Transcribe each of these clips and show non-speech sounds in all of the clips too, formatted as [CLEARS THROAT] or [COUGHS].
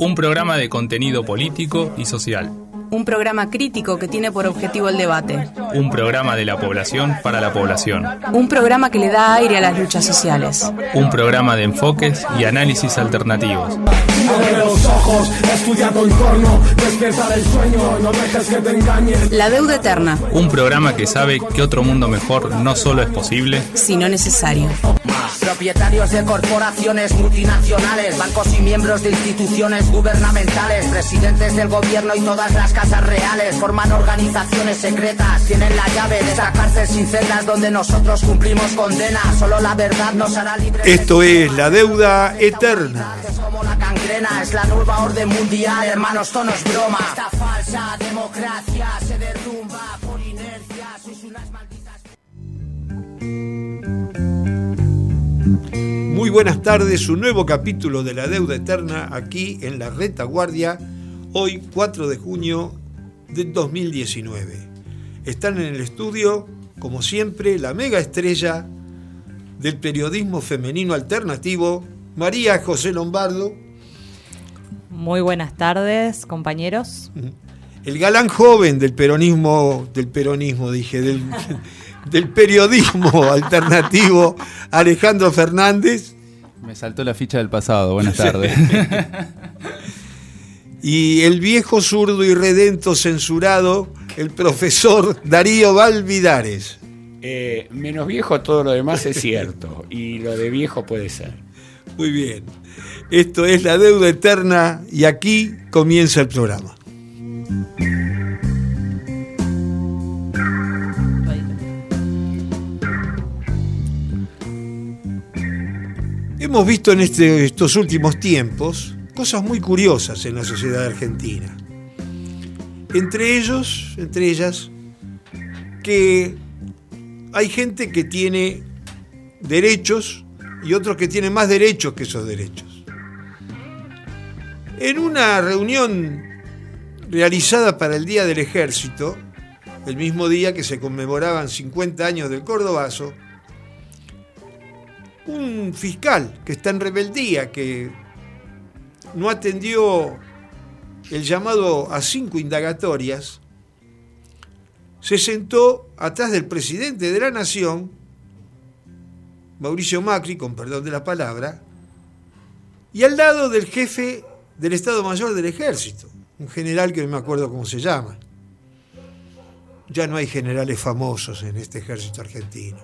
Un programa de contenido político y social. Un programa crítico que tiene por objetivo el debate. Un programa de la población para la población. Un programa que le da aire a las luchas sociales. Un programa de enfoques y análisis alternativos. La deuda eterna. Un programa que sabe que otro mundo mejor no solo es posible, sino necesario. Propietarios de corporaciones multinacionales, bancos y miembros de instituciones gubernamentales, presidentes del gobierno y todas las casas reales forman organizaciones secretas, tienen la llave de esa cárcel sin celdas donde nosotros cumplimos condena. Solo la verdad nos hará libres. Esto es la deuda eterna. Es la cangrena, es la nueva orden mundial, hermanos, tono es broma. Esta falsa democracia se derrumba por inercia, sois unas malditas. Muy buenas tardes, un nuevo capítulo de la deuda eterna aquí en la retaguardia, hoy 4 de junio de 2019. Están en el estudio, como siempre, la mega estrella del periodismo femenino alternativo, María José Lombardo, Muy buenas tardes, compañeros. el galán joven del peronismo, del peronismo, dije, del, [LAUGHS] del periodismo alternativo, Alejandro Fernández. Me saltó la ficha del pasado, buenas tardes. [LAUGHS] y el viejo zurdo y redento censurado, el profesor Darío Valvidares. Eh, menos viejo todo lo demás es cierto y lo de viejo puede ser. Muy bien. Esto es la deuda eterna y aquí comienza el programa. Hemos visto en este- estos últimos tiempos cosas muy curiosas en la sociedad argentina. Entre ellos, entre ellas, que hay gente que tiene derechos y otros que tienen más derechos que esos derechos. En una reunión realizada para el Día del Ejército, el mismo día que se conmemoraban 50 años del Cordobazo, un fiscal que está en rebeldía, que no atendió el llamado a cinco indagatorias, se sentó atrás del presidente de la Nación, Mauricio Macri, con perdón de la palabra, y al lado del jefe del Estado Mayor del Ejército, un general que no me acuerdo cómo se llama. Ya no hay generales famosos en este ejército argentino.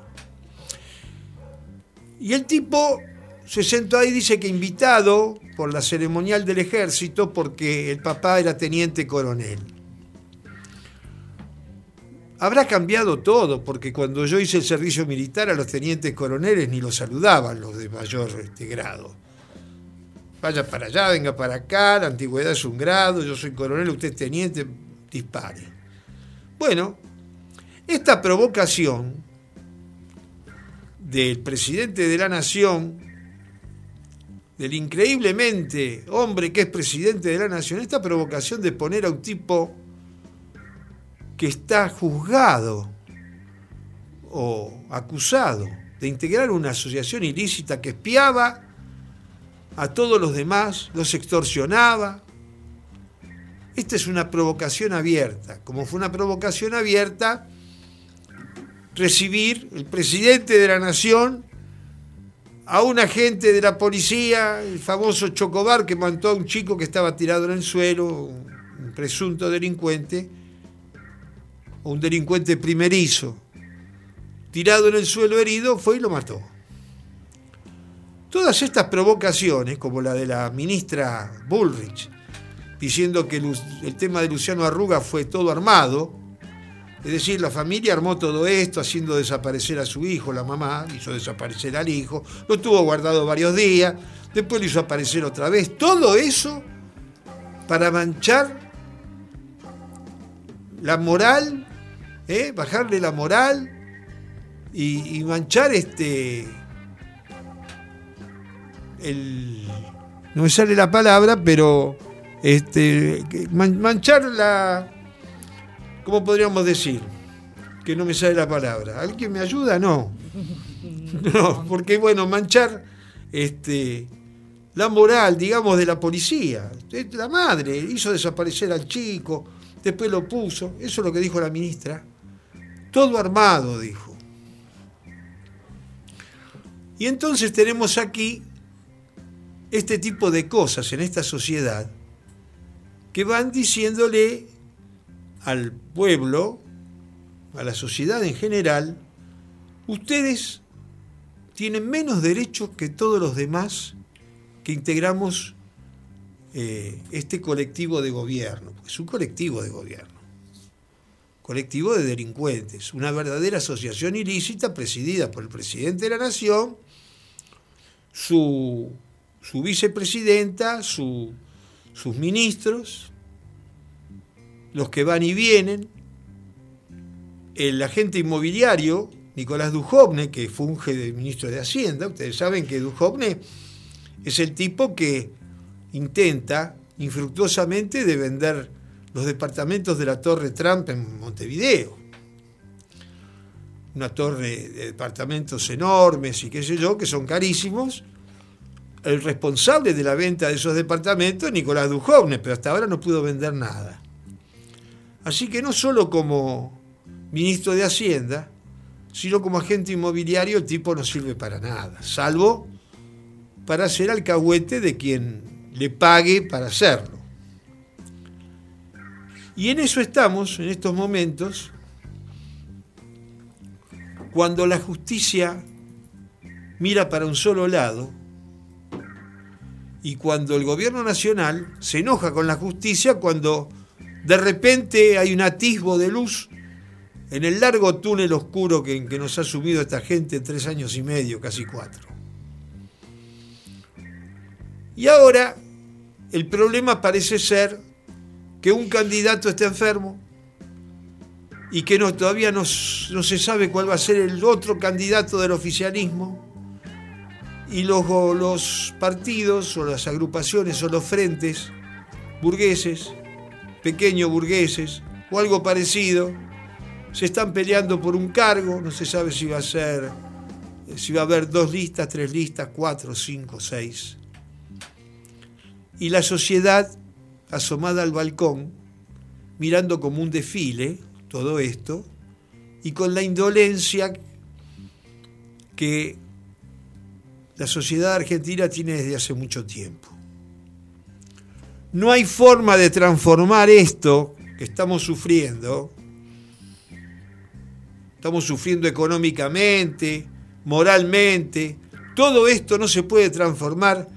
Y el tipo se sentó ahí, dice que invitado por la ceremonial del ejército porque el papá era teniente coronel. Habrá cambiado todo, porque cuando yo hice el servicio militar a los tenientes coroneles ni los saludaban los de mayor este, grado. Vaya para allá, venga para acá, la antigüedad es un grado, yo soy coronel, usted es teniente, dispare. Bueno, esta provocación del presidente de la nación, del increíblemente hombre que es presidente de la nación, esta provocación de poner a un tipo que está juzgado o acusado de integrar una asociación ilícita que espiaba a todos los demás, los extorsionaba. Esta es una provocación abierta, como fue una provocación abierta recibir el presidente de la nación a un agente de la policía, el famoso Chocobar que mató a un chico que estaba tirado en el suelo, un presunto delincuente, o un delincuente primerizo, tirado en el suelo herido, fue y lo mató. Todas estas provocaciones, como la de la ministra Bullrich, diciendo que el, tema de Luciano Arruga fue todo armado, es decir, la familia armó todo esto haciendo desaparecer a su hijo, la mamá hizo desaparecer al hijo, lo tuvo guardado varios días, después lo hizo aparecer otra vez. Todo eso para manchar la moral, ¿eh? bajarle la moral y manchar este. El, no me sale la palabra, pero este, man- manchar la, ¿cómo podríamos decir? Que no me sale la palabra. ¿Alguien me ayuda? No. [LAUGHS] No, porque bueno, manchar este, la moral, digamos, de la policía. La madre hizo desaparecer al chico, después lo puso, eso es lo que dijo la ministra. Todo armado, dijo. Y entonces tenemos aquí este tipo de cosas en esta sociedad que van diciéndole al pueblo, a la sociedad en general, ustedes tienen menos derechos que todos los demás que integramos eh, este colectivo de gobierno. Es un colectivo de gobierno, colectivo de delincuentes, una verdadera asociación ilícita presidida por el presidente de la Nación, su, su vicepresidenta, sus ministros, los que van y vienen, el agente inmobiliario, Nicolás Dujovne, que funge de ministro de Hacienda, ustedes saben que Dujovne es el tipo que intenta infructuosamente de vender los departamentos de la Torre Trump en Montevideo. Una torre de departamentos enormes y qué sé yo, que son carísimos. El responsable de la venta de esos departamentos es Nicolás Dujovne, pero hasta ahora no pudo vender nada. Así que no solo como ministro de Hacienda, sino como agente inmobiliario el tipo no sirve para nada, salvo para ser alcahuete de quien le pague para hacerlo. Y en eso estamos, en estos momentos, cuando la justicia mira para un solo lado y cuando el gobierno nacional se enoja con la justicia cuando de repente hay un atisbo de luz en el largo túnel oscuro que, que nos ha subido esta gente en tres años y medio, casi cuatro. Y ahora el problema parece ser que un candidato está enfermo y que no, todavía no, no, se sabe cuál va a ser el otro candidato del oficialismo y los, los partidos o las agrupaciones o los frentes burgueses, pequeños burgueses o algo parecido, se están peleando por un cargo, no se sabe si va a ser, si va a haber dos listas, tres listas, cuatro, cinco, seis. Y la sociedad asomada al balcón, mirando como un desfile todo esto, y con la indolencia que la sociedad argentina tiene desde hace mucho tiempo. No hay forma de transformar esto que estamos sufriendo. Estamos sufriendo económicamente, moralmente. Todo esto no se puede transformar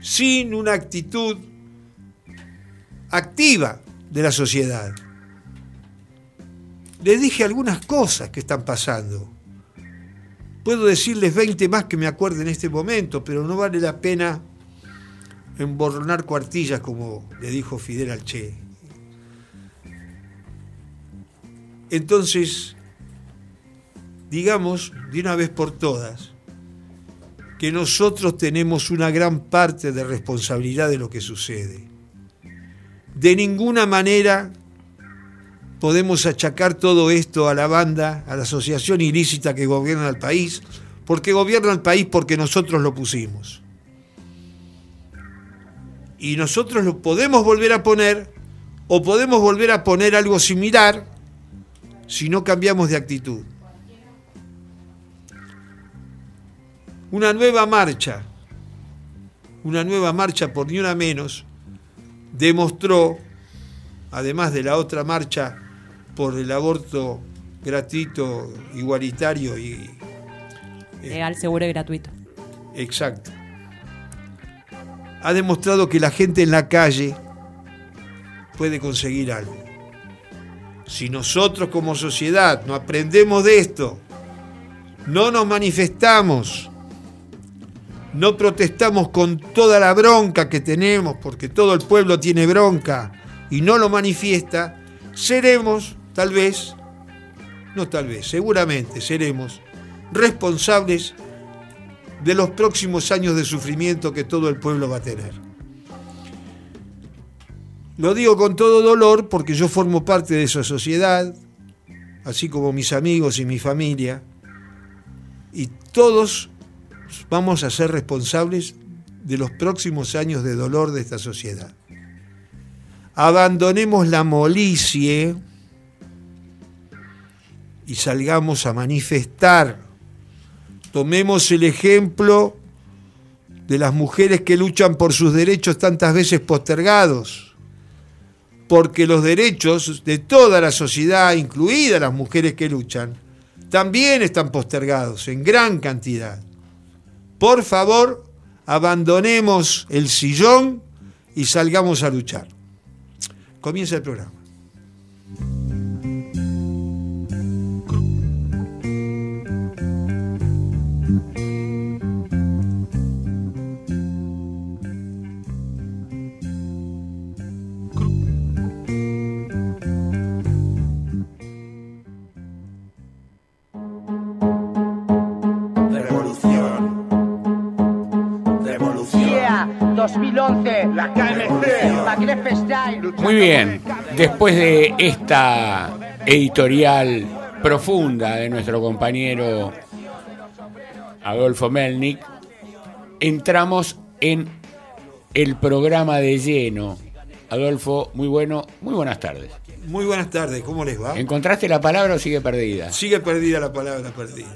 sin una actitud activa de la sociedad. Les dije algunas cosas que están pasando. Puedo decirles 20 más que me acuerdo en este momento, pero no vale la pena emborronar cuartillas como le dijo Fidel al Che. Entonces, digamos de una vez por todas, que nosotros tenemos una gran parte de responsabilidad de lo que sucede. De ninguna manera podemos achacar todo esto a la banda, a la asociación ilícita que gobierna el país, porque gobierna el país porque nosotros lo pusimos. Y nosotros lo podemos volver a poner o podemos volver a poner algo similar si no cambiamos de actitud. una nueva marcha, una nueva marcha por ni una menos, demostró, además de la otra marcha por el aborto gratuito, igualitario y... Eh, seguro y gratuito. Exacto. Ha demostrado que la gente en la calle puede conseguir algo. Si nosotros como sociedad no aprendemos de esto, no nos manifestamos, no protestamos con toda la bronca que tenemos, porque todo el pueblo tiene bronca y no lo manifiesta, seremos, tal vez, no tal vez, seguramente seremos responsables de los próximos años de sufrimiento que todo el pueblo va a tener. Lo digo con todo dolor porque yo formo parte de esa sociedad, así como mis amigos y mi familia, y todos vamos a ser responsables de los próximos años de dolor de esta sociedad. Abandonemos la molicie y salgamos a manifestar. Tomemos el ejemplo de las mujeres que luchan por sus derechos tantas veces postergados, porque los derechos de toda la sociedad, incluidas las mujeres que luchan, también están postergados en gran cantidad. Por favor, abandonemos el sillón y salgamos a luchar. Comienza el programa. Muy bien, después de esta editorial profunda de nuestro compañero Adolfo Melnik, entramos en el programa de lleno. Adolfo, muy bueno, muy buenas tardes. Muy buenas tardes, ¿cómo les va? ¿Encontraste la palabra o sigue perdida? Sigue perdida la palabra perdida.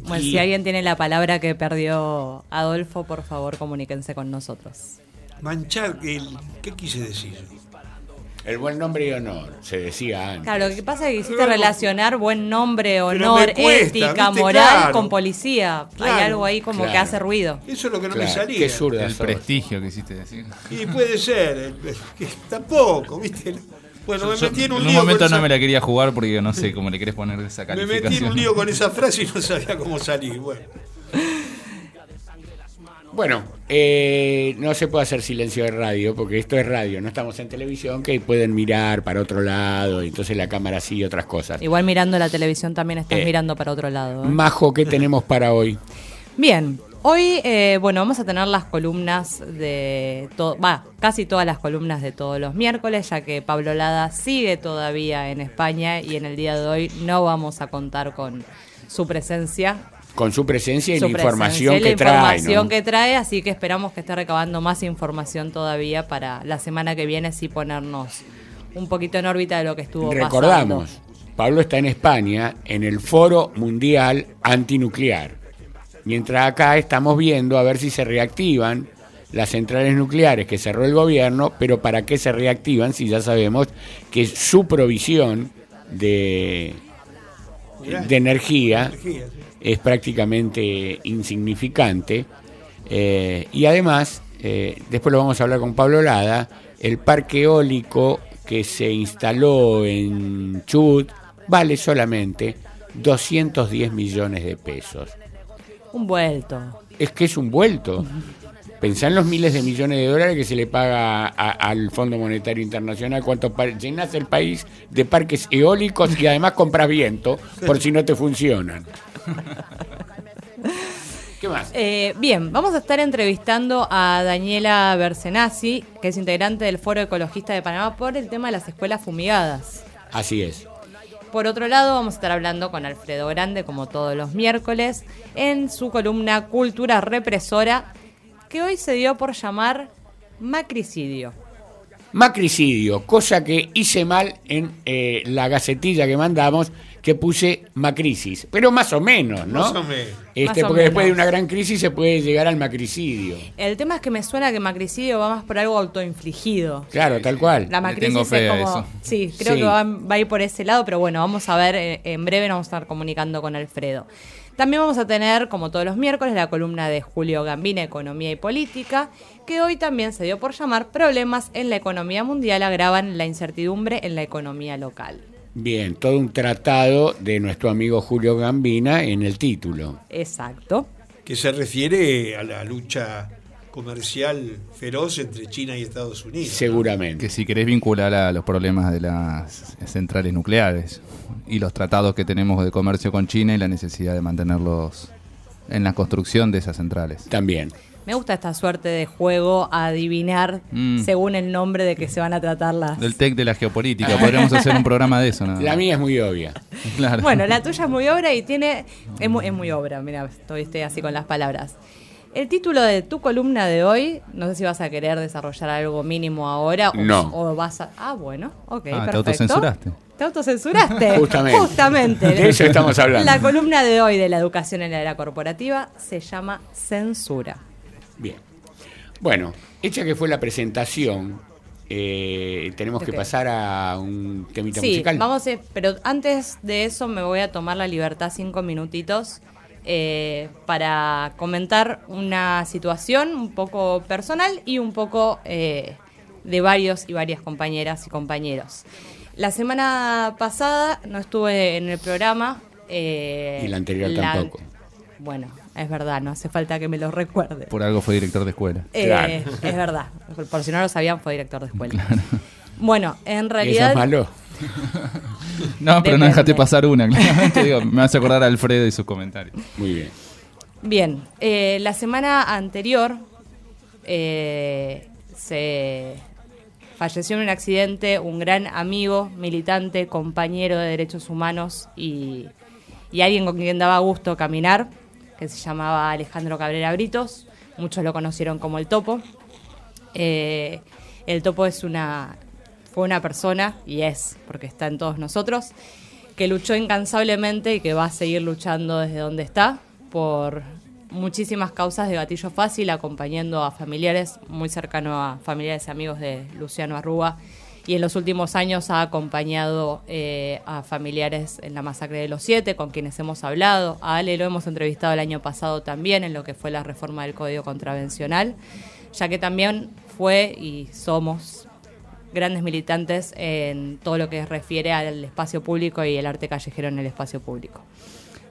Bueno, Y- si alguien tiene la palabra que perdió Adolfo, por favor comuníquense con nosotros. Manchar, el, ¿qué quise decir? El buen nombre y honor, se decía antes. Claro, lo que pasa es que hiciste Pero- relacionar buen nombre, honor, me cuesta, ética, ¿viste? moral Claro. con policía. Claro, Hay algo ahí como que claro. hace ruido. Eso es lo que no me Claro, salía. qué zurda El sos. prestigio que hiciste decir. Y puede ser, [LAUGHS] que tampoco, ¿viste? Bueno, me Yo- metí en un un lío. momento no esa- me la quería jugar porque no sé cómo le querés poner esa me calificación. metí en un lío con esa frase y no sabía cómo salir. Bueno, Bueno, eh, no se puede hacer silencio de radio porque esto es radio, no estamos en televisión que pueden mirar para otro lado y entonces la cámara sigue otras cosas. Igual mirando la televisión también estás Eh, mirando para otro lado. ¿eh? Majo, ¿qué [LAUGHS] tenemos para hoy? Bien, hoy eh, bueno vamos a tener las columnas de va, casi todas las columnas de todos los miércoles, ya que Pablo Lada sigue todavía en España y en el día de hoy no vamos a contar con su presencia. Con su presencia y su la información presencia que la trae. información ¿no? que trae, así que esperamos que esté recabando más información todavía para la semana que viene, sí ponernos un poquito en órbita de lo que estuvo Recordamos, pasando. Pablo está en España en el Foro Mundial Antinuclear. Mientras acá estamos viendo a ver si se reactivan las centrales nucleares que cerró el gobierno, pero ¿para qué se reactivan si ya sabemos que su provisión de, de energía energía, sí. Es prácticamente insignificante. Eh, y además, eh, después lo vamos a hablar con Pablo Lada, el parque eólico que se instaló en Chubut vale solamente 210 millones de pesos. Un vuelto. Es que es un vuelto. [LAUGHS] Pensá en los miles de millones de dólares que se le paga a- al Fondo Monetario Internacional cuánto llenas el país de parques eólicos y además compras viento por si no te funcionan. ¿Qué más? Eh, bien, vamos a estar entrevistando a Daniela Bersenazzi, que es integrante del Foro Ecologista de Panamá, por el tema de las escuelas fumigadas. Así es. Por otro lado, vamos a estar hablando con Alfredo Grande, como todos los miércoles, en su columna Cultura Represora, que hoy se dio por llamar Macricidio. Macricidio, cosa que hice mal en eh, la gacetilla que mandamos, que puse macrisis, pero más o menos, ¿no? Más o menos. Este, Más o porque después de una gran crisis se puede llegar al macricidio. El tema es que me suena que Macricidio va más por algo autoinfligido. Claro, tal cual. La macrisis tengo fe es a como. eso. Sí, creo Sí. que va, va a ir por ese lado, pero bueno, vamos a ver. eh, en breve nos vamos a estar comunicando con Alfredo. También vamos a tener, como todos los miércoles, la columna de Julio Gambina, Economía y Política, que hoy también se dio por llamar Problemas en la economía mundial agravan la incertidumbre en la economía local. Bien, todo un tratado de nuestro amigo Julio Gambina en el título. Exacto. que se refiere a la lucha comercial feroz entre China y Estados Unidos. Seguramente. Que si querés vincular a los problemas de las centrales nucleares y los tratados que tenemos de comercio con China y la necesidad de mantenerlos en la construcción de esas centrales. También. Me gusta esta suerte de juego a adivinar Mm. según el nombre de que se van a tratar las. Del TEC de la geopolítica. Podríamos hacer un programa de eso, ¿no? La mía es muy obvia. [LAUGHS] Claro. Bueno, la tuya es muy obra y tiene. Es muy, es muy obra, mira, estoy, estoy así con las palabras. El título de tu columna de hoy, no sé si vas a querer desarrollar algo mínimo ahora o, No. o vas a... Ah, bueno, ok, Ah, te perfecto. autocensuraste. ¿Te autocensuraste? [LAUGHS] Justamente. Justamente. De eso estamos hablando. La columna de hoy de la educación en la era corporativa se llama Censura. Bien. Bueno, hecha que fue la presentación, eh, tenemos que pasar a un temita Sí, musical. vamos a, pero antes de eso me voy a tomar la libertad cinco minutitos eh, para comentar una situación un poco personal y un poco eh, de varios y varias compañeras y compañeros. La semana pasada no estuve en el programa. eh, Y la anterior tampoco. Bueno, es verdad, no hace falta que me lo recuerde. Por algo fue director de escuela. Eh, Claro. Es verdad, por si no lo sabían, fue director de escuela. Bueno, en ¿Y eso realidad... es malo? [LAUGHS] No, pero no dejaste pasar una, [LAUGHS] claramente. Digo, me hace acordar a Alfredo y sus comentarios. Muy bien. Bien, eh, la semana anterior eh, se falleció en un accidente un gran amigo, militante, compañero de derechos humanos y, y alguien con quien daba gusto caminar, que se llamaba Alejandro Cabrera Britos. Muchos lo conocieron como el Topo. Eh, el Topo es una, fue una persona, y es, porque está en todos nosotros, que luchó incansablemente y que va a seguir luchando desde donde está por muchísimas causas de gatillo fácil, acompañando a familiares, muy cercano a familiares y amigos de Luciano Arruga, y en los últimos años ha acompañado eh, a familiares en la masacre de los siete, con quienes hemos hablado. A Ale lo hemos entrevistado el año pasado también en lo que fue la reforma del Código Contravencional, ya que también fue y somos grandes militantes en todo lo que refiere al espacio público y el arte callejero en el espacio público.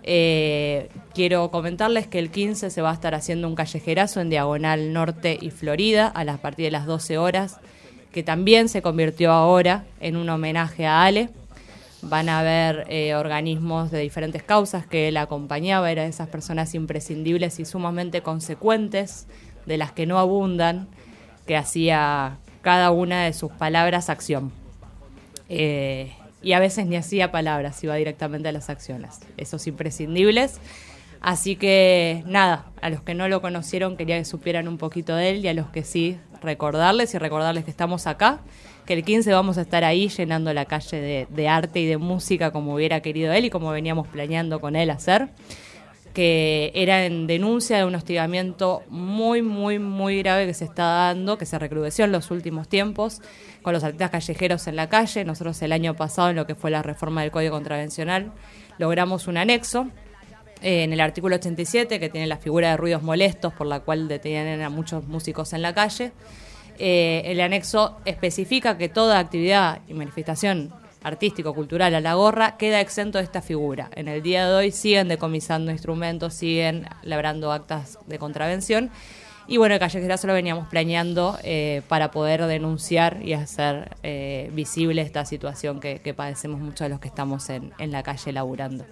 Eh, quiero comentarles que el 15 se va a estar haciendo un callejerazo en Diagonal Norte y Florida a las partir de las 12 horas, que también se convirtió ahora en un homenaje a Ale. Van a haber eh, organismos de diferentes causas que él acompañaba, era de esas personas imprescindibles y sumamente consecuentes, de las que no abundan, que hacía cada una de sus palabras acción. Eh, y a veces ni hacía palabras, iba directamente a las acciones. Esos imprescindibles. Así que nada, a los que no lo conocieron quería que supieran un poquito de él y a los que sí recordarles y recordarles que estamos acá, que el 15 vamos a estar ahí llenando la calle de, de arte y de música como hubiera querido él y como veníamos planeando con él hacer que era en denuncia de un hostigamiento muy, muy, muy grave que se está dando, que se recrudeció en los últimos tiempos, con los artistas callejeros en la calle. Nosotros el año pasado, en lo que fue la reforma del Código Contravencional, logramos un anexo eh, en el artículo 87, que tiene la figura de ruidos molestos, por la cual detenían a muchos músicos en la calle. Eh, el anexo especifica que toda actividad y manifestación artístico-cultural a la gorra queda exento de esta figura. En el día de hoy siguen decomisando instrumentos, siguen labrando actas de contravención. Y bueno, el callejerazo lo veníamos planeando eh, para poder denunciar y hacer eh, visible esta situación que, que padecemos muchos de los que estamos en, en la calle laburando.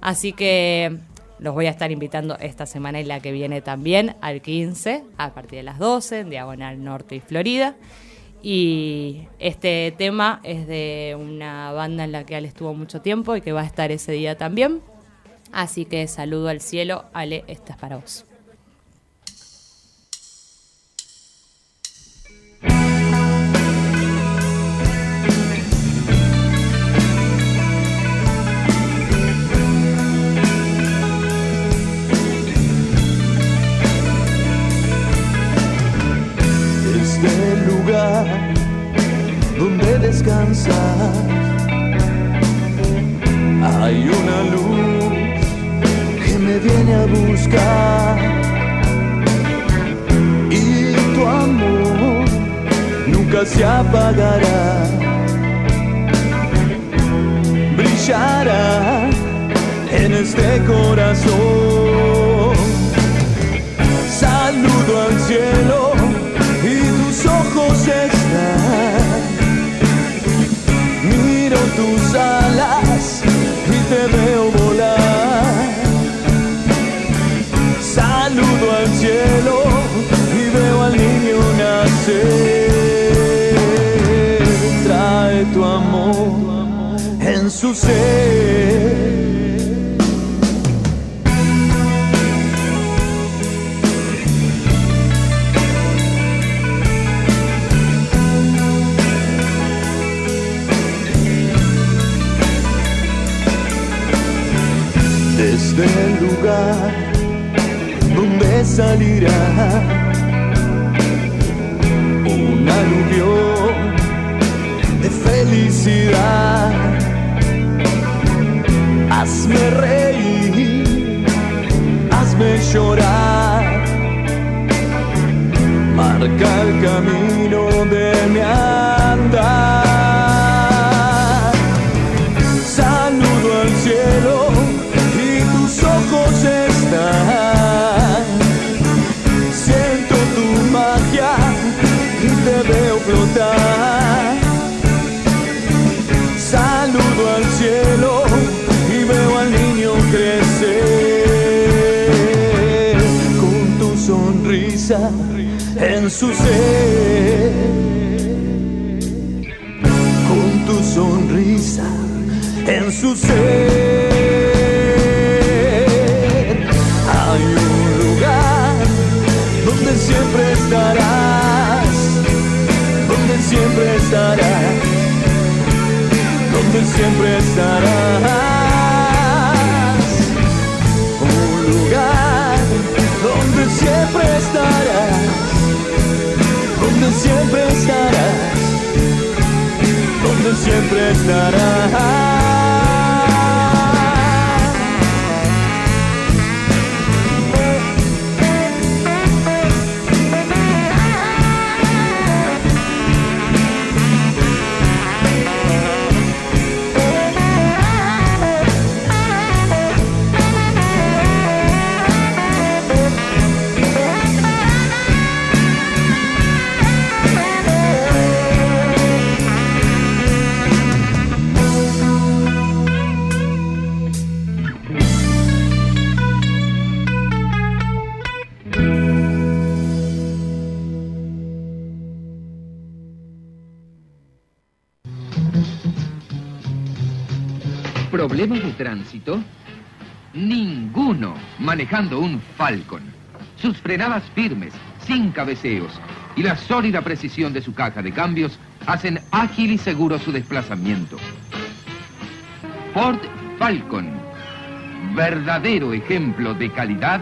Así que los voy a estar invitando esta semana y la que viene también al 15, a partir de las 12, en Diagonal Norte y Florida. Y este tema es de una banda en la que Ale estuvo mucho tiempo y que va a estar ese día también. Así que saludo al cielo, Ale, esta es para vos. Hay una luz que me viene a buscar. Y tu amor nunca se apagará. Brillará en este corazón. Saludo al cielo y tus ojos están. Tus alas y te veo volar. Saludo al cielo y veo al niño nacer. Trae tu amor en su ser. Salirá un aluvión de felicidad. Hazme reír, hazme llorar, marca el camino de mi andar. Su ser. Con tu sonrisa en su ser. Hay un lugar donde siempre estarás, donde siempre estarás, donde siempre estarás. Un lugar donde siempre estarás, donde siempre estarás, donde siempre estarás. Tránsito? Ninguno manejando un Falcon. Sus frenadas firmes, sin cabeceos y la sólida precisión de su caja de cambios hacen ágil y seguro su desplazamiento. Ford Falcon, verdadero ejemplo de calidad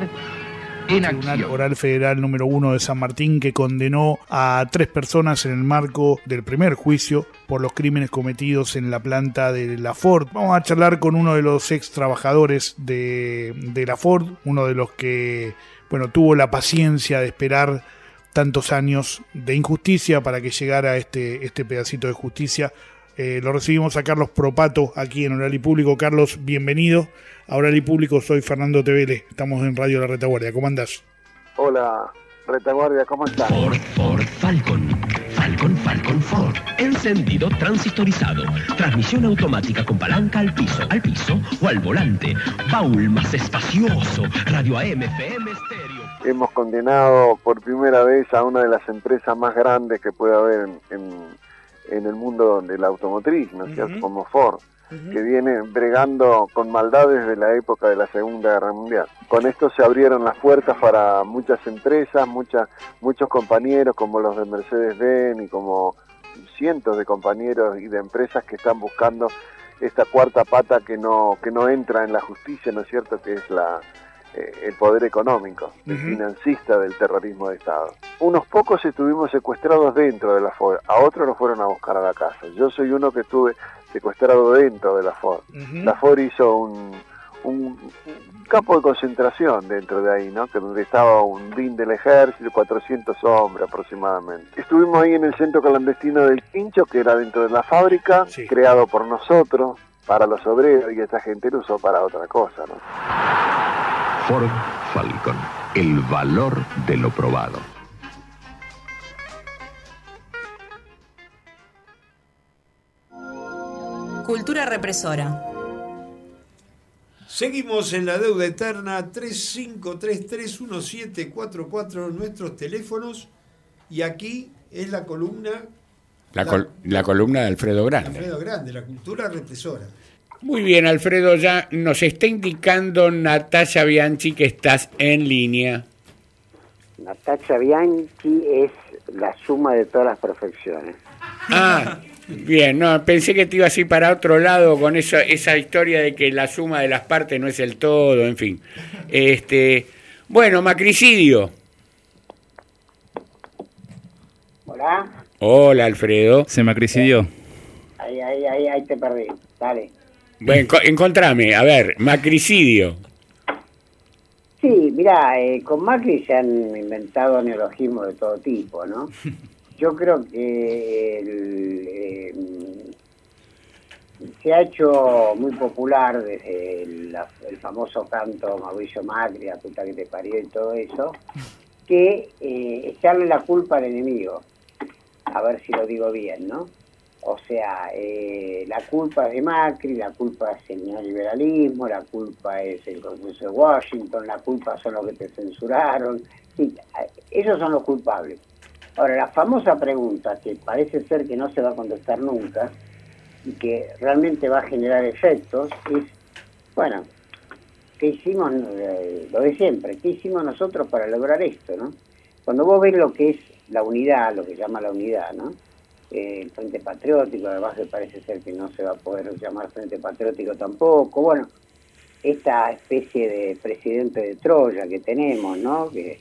en Tribunal. Oral Federal número uno de San Martín que condenó a tres personas en el marco del primer juicio por los crímenes cometidos en la planta de la Ford. Vamos a charlar con uno de los ex trabajadores de, de la Ford, uno de los que bueno, tuvo la paciencia de esperar tantos años de injusticia para que llegara este, este pedacito de justicia. Eh, lo recibimos a Carlos Propato aquí en Oral y Público. Carlos, bienvenido a Oral y Público. Soy Fernando Tevele. Estamos en Radio La Retaguardia. ¿Cómo andás? Hola, retaguardia, ¿cómo estás? Ford, Ford, Falcon. Falcon, Falcon, Ford. Encendido transistorizado. Transmisión automática con palanca al piso, al piso o al volante. Baúl más espacioso. Radio AM, FM, estéreo. Hemos condenado por primera vez a una de las empresas más grandes que puede haber en, en- en el mundo de la automotriz, ¿no es cierto? Como Ford, que viene bregando con maldades de la época de la Segunda Guerra Mundial. Con esto se abrieron las puertas para muchas empresas, muchas, muchos compañeros como los de Mercedes-Benz y como cientos de compañeros y de empresas que están buscando esta cuarta pata que no que no entra en la justicia, ¿no es cierto? Que es la el poder económico, el Ujú. financista del terrorismo de Estado. Unos pocos estuvimos secuestrados dentro de la Ford, a otros nos fueron a buscar a la casa. Yo soy uno que estuve secuestrado dentro de la. Ujú. La Ford hizo un, un, un campo de concentración dentro de ahí, ¿no? Que donde estaba un DIN del ejército, 400 hombres aproximadamente. Estuvimos ahí en el centro clandestino del Quincho, que era dentro de la fábrica, Sí. creado por nosotros, para los obreros, y esta gente lo usó para otra cosa, ¿no? Ford, Falcon. El valor de lo probado. Cultura represora. Seguimos en la deuda eterna 35331744 nuestros teléfonos y aquí es la columna La, col- la columna de Alfredo de Grande. Alfredo Grande, la cultura represora. Muy bien, Alfredo, ya nos está indicando Natalia Bianchi que estás en línea. Natacha Bianchi es la suma de todas las perfecciones. Ah, bien, no, pensé que te ibas a ir para otro lado con esa, esa historia de que la suma de las partes no es el todo, en fin. Este, bueno, macricidio. Hola. Hola, Alfredo. Se macricidió. Ahí, ahí, ahí, ahí te perdí. Dale. Bueno, enco- encontrame, a ver, macricidio. Sí, mira, eh, con Macri se han inventado neologismos de todo tipo, ¿no? [LAUGHS] Yo creo que el, eh, se ha hecho muy popular desde el, la- el famoso canto Mauricio Macri, la puta que te parió y todo eso, que eh, echarle la culpa al enemigo. A ver si lo digo bien, ¿no? O sea, eh, la culpa es de Macri, la culpa es el neoliberalismo, la culpa es el Congreso de Washington, la culpa son los que te censuraron. Sí, esos son los culpables. Ahora, la famosa pregunta, que parece ser que no se va a contestar nunca y que realmente va a generar efectos, es, bueno, ¿qué hicimos? Eh, lo de siempre, ¿qué hicimos nosotros para lograr esto? ¿no? Cuando vos ves lo que es la unidad, lo que llama la unidad, ¿no? Eh, el Frente Patriótico, además que parece ser que no se va a poder llamar Frente Patriótico tampoco, bueno, esta especie de presidente de Troya que tenemos, ¿no? Que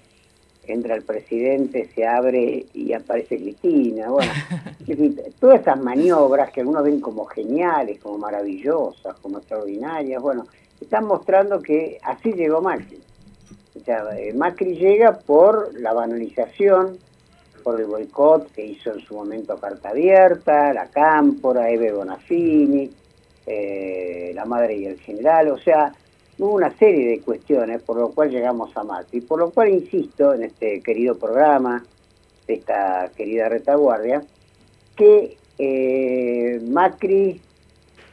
entra el presidente, se abre y aparece Cristina, bueno, [LAUGHS] todas esas maniobras que algunos ven como geniales, como maravillosas, como extraordinarias, bueno, están mostrando que así llegó Macri. O sea, eh, Macri llega por la banalización, por el boicot que hizo en su momento Carta Abierta, la Cámpora, Eve Bonafini, eh, la Madre y el General, o sea, hubo una serie de cuestiones por lo cual llegamos a Macri, por lo cual insisto en este querido programa, de esta querida retaguardia, que eh, Macri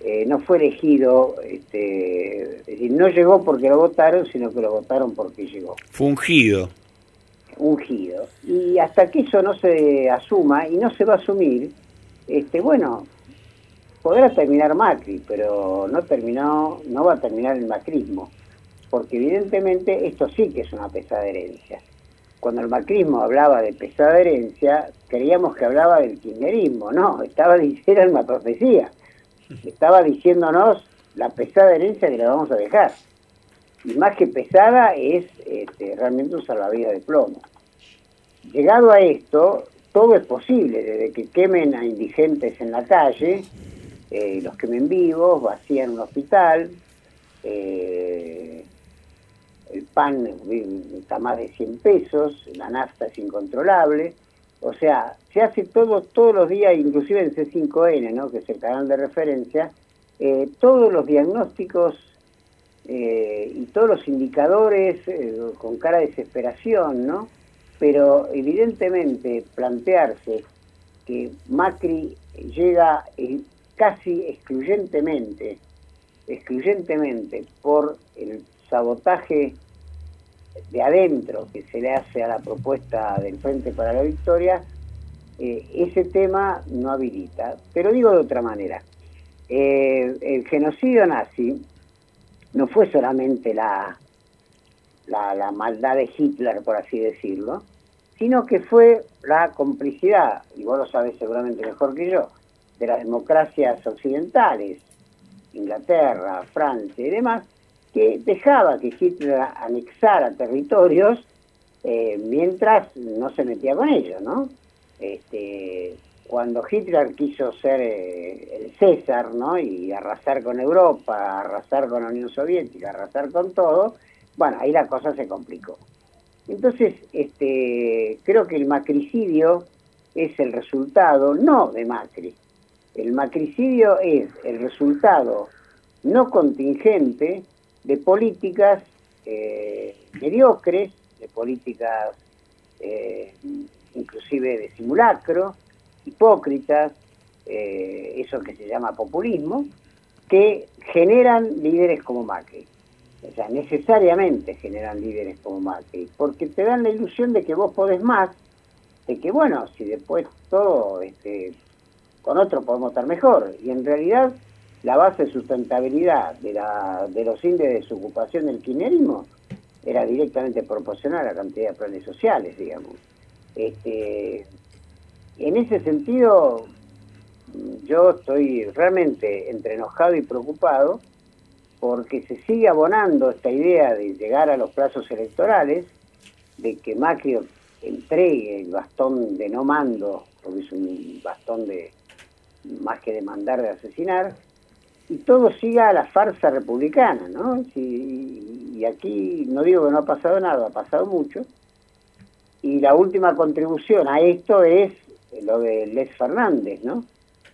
eh, no fue elegido, este, no llegó porque lo votaron, sino que lo votaron porque llegó Fungido. Ungido. Y hasta que eso no se asuma, y no se va a asumir, este bueno, podrá terminar Macri, pero no terminó, no va a terminar el macrismo, porque evidentemente esto sí que es una pesada herencia. Cuando el macrismo hablaba de pesada herencia, creíamos que hablaba del kirchnerismo, no, estaba [LAUGHS] diciendo una profecía, estaba diciéndonos la pesada herencia que le vamos a dejar. Y más que pesada es este, realmente un salvavidas de plomo. Llegado a esto, todo es posible, desde que quemen a indigentes en la calle, eh, los quemen vivos, vacían un hospital, eh, el pan está más de 100 pesos, la nafta es incontrolable, o sea, se hace todo todos los días, inclusive en C5N, ¿no? que es el canal de referencia, eh, todos los diagnósticos eh, y todos los indicadores eh, con cara de desesperación, ¿no? Pero evidentemente plantearse que Macri llega eh, casi excluyentemente, excluyentemente por el sabotaje de adentro que se le hace a la propuesta del Frente para la Victoria, ese tema no habilita. Pero digo de otra manera, el genocidio nazi no fue solamente la, la, la maldad de Hitler, por así decirlo, sino que fue la complicidad, y vos lo sabés seguramente mejor que yo, de las democracias occidentales, Inglaterra, Francia y demás, que dejaba que Hitler anexara territorios eh, mientras no se metía con ellos, ¿no? Este, cuando Hitler quiso ser eh, el César, ¿no? Y arrasar con Europa, arrasar con la Unión Soviética, arrasar con todo, bueno, ahí la cosa se complicó. Entonces, este, creo que el macricidio es el resultado, no de Macri, el macricidio es el resultado no contingente de políticas eh, mediocres, de políticas eh, inclusive de simulacro, hipócritas, eh, eso que se llama populismo, que generan líderes como Macri. O sea, necesariamente generan líderes como Macri, porque te dan la ilusión de que vos podés más, de que bueno, si después todo, este, con otro podemos estar mejor. Y en realidad la base de sustentabilidad de, la, de los índices de desocupación del kirchnerismo era directamente proporcional a la cantidad de planes sociales, digamos. Este, en ese sentido, yo estoy realmente entre enojado y preocupado porque se sigue abonando esta idea de llegar a los plazos electorales, de que Macri entregue el bastón de no mando, porque es un bastón de más que de mandar, de asesinar, y todo siga a la farsa republicana, ¿no? Y aquí no digo que no ha pasado nada, ha pasado mucho, y la última contribución a esto es lo de Les Fernández, ¿no?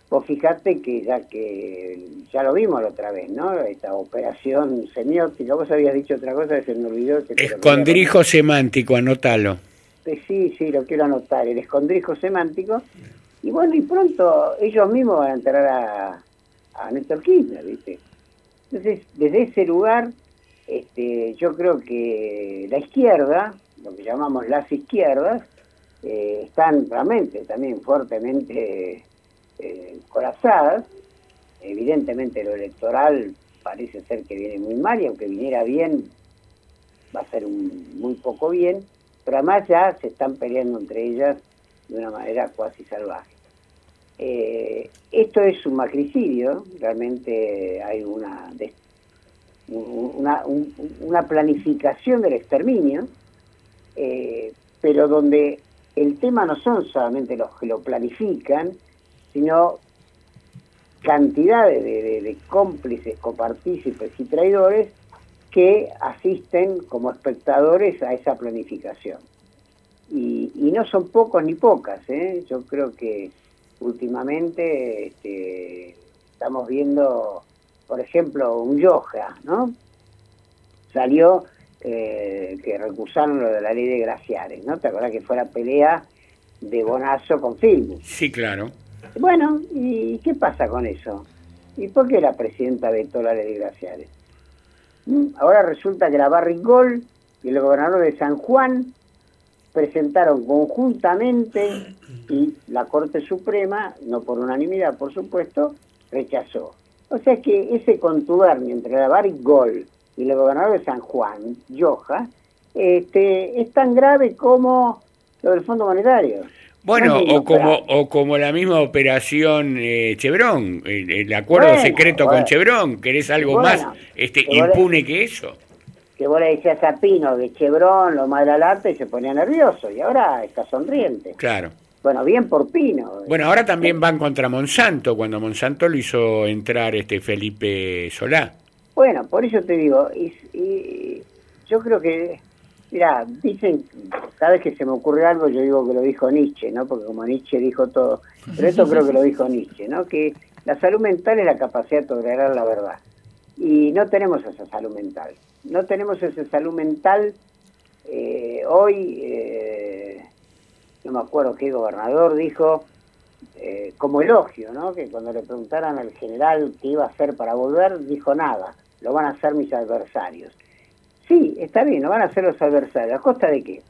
Vos fijate que ya que ya lo vimos la otra vez, ¿no? Esta operación semiótica, vos habías dicho otra cosa que se me olvidó. Que te Escondrijo semántico, anótalo. eh, Sí, sí, lo quiero anotar, el escondrijo semántico. Y bueno, y pronto ellos mismos van a enterar a, a Néstor Kirchner, ¿viste? Entonces, desde ese lugar, este, yo creo que la izquierda, lo que llamamos las izquierdas, eh, están realmente también fuertemente eh, colapsadas. Evidentemente lo electoral parece ser que viene muy mal y aunque viniera bien, va a ser un, muy poco bien, pero además ya se están peleando entre ellas de una manera cuasi salvaje. Eh, esto es un macricidio, realmente hay una, una planificación del exterminio, eh, pero donde el tema no son solamente los que lo planifican, sino cantidades de, de- cómplices, copartícipes y traidores que asisten como espectadores a esa planificación. Y, y no son pocos ni pocas, ¿eh? yo creo que últimamente este, estamos viendo, por ejemplo, un yoga, ¿no? Salió eh, que recusaron lo de la ley de Graciares, ¿no? ¿Te acuerdas que fue la pelea de Bonazo con Filmus? Sí, claro. Bueno, ¿y qué pasa con eso? ¿Y por qué la presidenta vetó la ley de Graciares? ¿Mm? Ahora resulta que la Barrigol y el gobernador de San Juan presentaron conjuntamente y la Corte Suprema, no por unanimidad por supuesto, rechazó. O sea que ese contubernio entre la Barrigol y el gobernador de San Juan, Yoja, este, es tan grave como lo del Fondo Monetario. Bueno, No o como, o como la misma operación eh, Chevron, el, el acuerdo Bueno, secreto bueno. con Chevron, ¿querés algo Bueno, más este, que le- impune que eso? que vos le decías a Pino de Chevron, lo arte y se ponía nervioso y ahora está sonriente. Claro. Bueno, bien por Pino. Bueno, ahora también van contra Monsanto, cuando Monsanto lo hizo entrar este Felipe Solá. Bueno, por eso te digo, y, yo creo que, mira, dicen, cada vez que se me ocurre algo yo digo que lo dijo Nietzsche, ¿no? Porque como Nietzsche dijo todo, pero esto creo que lo dijo Nietzsche, ¿no? Que la salud mental es la capacidad de tolerar la verdad. Y no tenemos esa salud mental. No tenemos esa salud mental. eh, hoy, eh, no me acuerdo qué gobernador dijo, eh, como elogio, ¿no? Que cuando le preguntaran al general qué iba a hacer para volver, dijo nada, lo van a hacer mis adversarios. Sí, está bien, lo van a hacer los adversarios. ¿A costa de qué?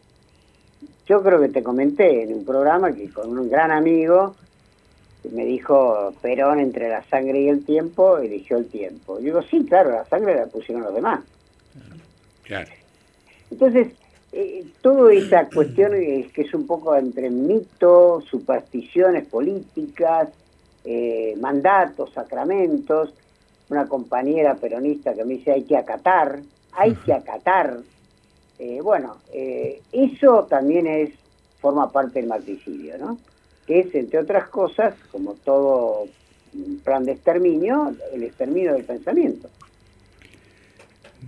Yo creo que te comenté en un programa que con un gran amigo me dijo Perón entre la sangre y el tiempo, eligió el tiempo. Yo digo, sí, claro, la sangre la pusieron los demás. Claro. Entonces, eh, toda esa cuestión es que es un poco entre mito, supersticiones políticas, eh, mandatos, sacramentos. Una compañera peronista que me dice hay que acatar, hay que acatar. Eh, bueno, eh, eso también es forma parte del matricidio, ¿no? Que es, entre otras cosas, como todo plan de exterminio, el exterminio del pensamiento.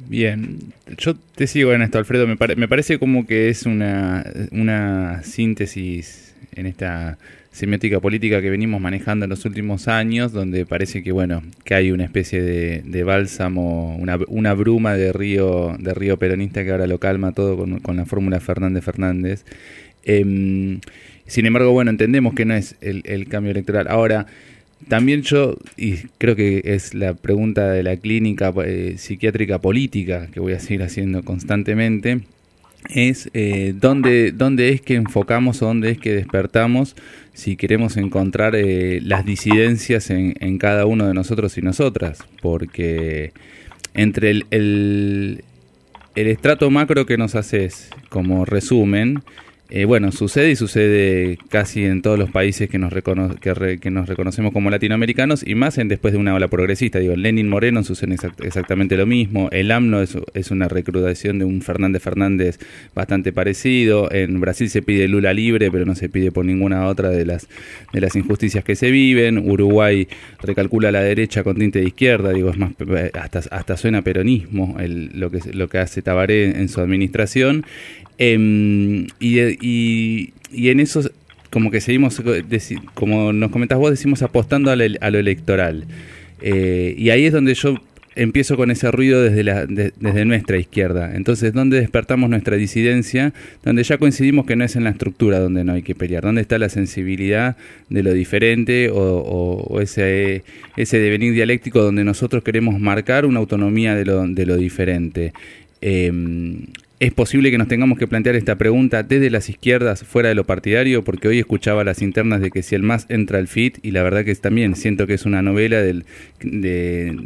Bien, yo te sigo en esto, Alfredo. Me, pare- me parece como que es una, una síntesis en esta semiótica política que venimos manejando en los últimos años, donde parece que bueno que hay una especie de, bálsamo, una, una bruma de río de río peronista que ahora lo calma todo con, la fórmula Fernández Fernández. Em, sin embargo, bueno, entendemos que no es el, el cambio electoral. Ahora, también yo, y creo que es la pregunta de la clínica eh, psiquiátrica política que voy a seguir haciendo constantemente, es eh, dónde, dónde es que enfocamos o dónde es que despertamos si queremos encontrar eh, las disidencias en, en cada uno de nosotros y nosotras, porque entre el, el, el estrato macro que nos haces como resumen Eh, bueno, sucede y sucede casi en todos los países que nos, recono que, re que, nos reconocemos como latinoamericanos y más en después de una ola progresista. Digo, Lenin Moreno sucede exact exactamente lo mismo. El AMNO es, es, una recrudación de un Fernández Fernández bastante parecido. En Brasil se pide Lula libre, pero no se pide por ninguna otra de las, de las injusticias que se viven. Uruguay recalcula la derecha con tinte de izquierda. Digo, es más, hasta, hasta suena peronismo el, lo, que, lo que hace Tabaré en su administración. Eh, y, y, y, en eso, como que seguimos, como nos comentás vos, decimos apostando a, lo electoral. Eh, y ahí es donde yo empiezo con ese ruido desde, la, de, desde nuestra izquierda. Entonces, ¿dónde despertamos nuestra disidencia? Donde ya coincidimos que no es en la estructura donde no hay que pelear. ¿Dónde está la sensibilidad de lo diferente o, o, o ese, ese devenir dialéctico donde nosotros queremos marcar una autonomía de lo, de lo diferente? Eh, es posible que nos tengamos que plantear esta pregunta desde las izquierdas, fuera de lo partidario, porque hoy escuchaba las internas de que si el MAS entra al FIT, y la verdad que también siento que es una novela del, de,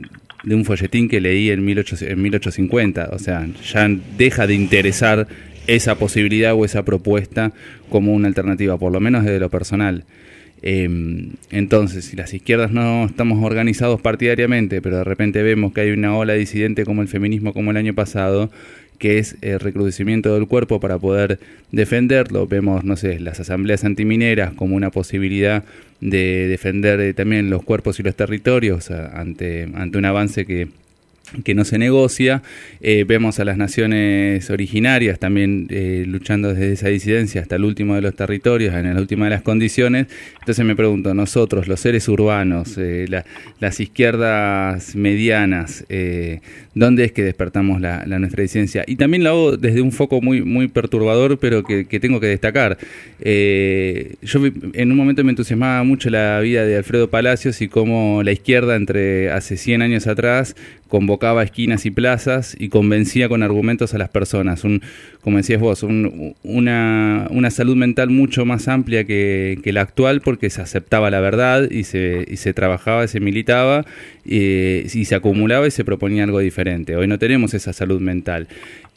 de un folletín que leí en, 18, en 1850, o sea, ya deja de interesar esa posibilidad o esa propuesta como una alternativa, por lo menos desde lo personal. Eh, entonces, si las izquierdas no estamos organizados partidariamente, pero de repente vemos que hay una ola disidente como el feminismo como el año pasado, que es el recrudecimiento del cuerpo para poder defenderlo. Vemos, no sé, las asambleas antimineras como una posibilidad de defender eh, también los cuerpos y los territorios ante, ante un avance que que no se negocia. Eh, vemos a las naciones originarias también eh, luchando desde esa disidencia hasta el último de los territorios, en la última de las condiciones. Entonces me pregunto, nosotros, los seres urbanos, eh, la, las izquierdas medianas, ¿dónde es que despertamos la, nuestra disidencia? Y también lo hago desde un foco muy, muy perturbador, pero que, que tengo que destacar. Yo en un momento me entusiasmaba mucho la vida de Alfredo Palacios y cómo la izquierda entre hace 100 años atrás convocaba esquinas y plazas y convencía con argumentos a las personas. Un, como decías vos, un, una, una, salud mental mucho más amplia que, que, la actual porque se aceptaba la verdad y se, y se trabajaba, se militaba y, y se acumulaba y se proponía algo diferente. Hoy no tenemos esa salud mental.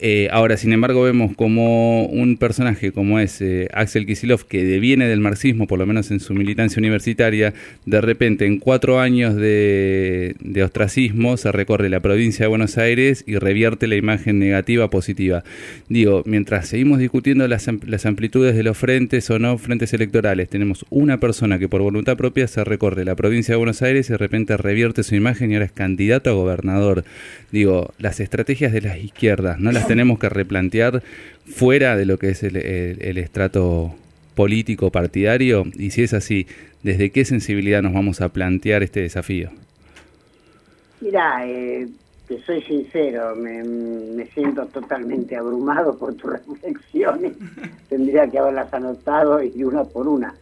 Eh, ahora, sin embargo, vemos como un personaje como es Axel Kisilov, que deviene del marxismo, por lo menos en su militancia universitaria, de repente en cuatro años de, ostracismo se recorre la provincia de Buenos Aires y revierte la imagen negativa positiva. Digo, mientras seguimos discutiendo las, las amplitudes de los frentes o no frentes electorales, tenemos una persona que por voluntad propia se recorre la provincia de Buenos Aires y de repente revierte su imagen y ahora es candidato a gobernador. Digo, las estrategias de las izquierdas no las tenemos que replantear fuera de lo que es el, el, el estrato político partidario y si es así, ¿desde qué sensibilidad nos vamos a plantear este desafío? Mira, eh, te soy sincero, me, me, siento totalmente abrumado por tus [LAUGHS] reflexiones. Tendría que haberlas anotado y una por una.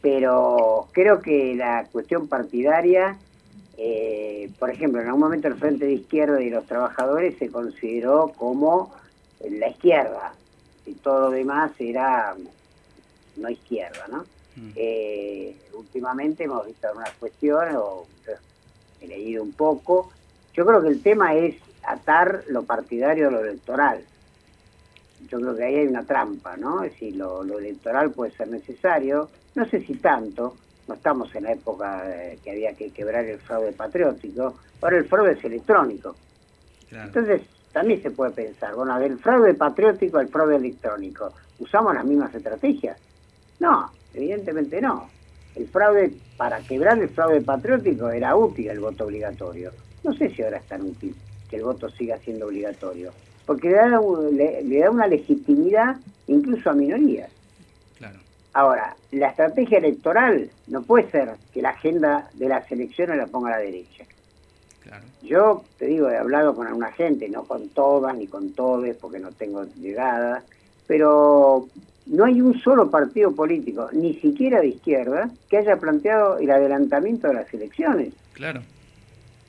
Pero creo que la cuestión partidaria, eh, por ejemplo, en algún momento el Frente de Izquierda y los trabajadores se consideró como la izquierda y todo lo demás era no izquierda, ¿no? Mm. Eh, últimamente hemos visto algunas cuestiones, o he leído un poco. Yo creo que el tema es atar lo partidario a lo electoral. Yo creo que ahí hay una trampa, ¿no? Es decir, lo, lo electoral puede ser necesario, no sé si tanto, no estamos en la época que había que quebrar el fraude patriótico, ahora el fraude es electrónico. Claro. Entonces, también se puede pensar, bueno, del fraude patriótico al fraude electrónico, ¿usamos las mismas estrategias? No, evidentemente no. El fraude, para quebrar el fraude patriótico era útil el voto obligatorio. No sé si ahora es tan útil que el voto siga siendo obligatorio, porque le da, le, le da una legitimidad incluso a minorías. Ahora, la estrategia electoral no puede ser que la agenda de las elecciones la ponga a la derecha. Claro. Yo te digo, he hablado con alguna gente, no con todas ni con todos, porque no tengo llegada, pero no hay un solo partido político, ni siquiera de izquierda, que haya planteado el adelantamiento de las elecciones. Claro.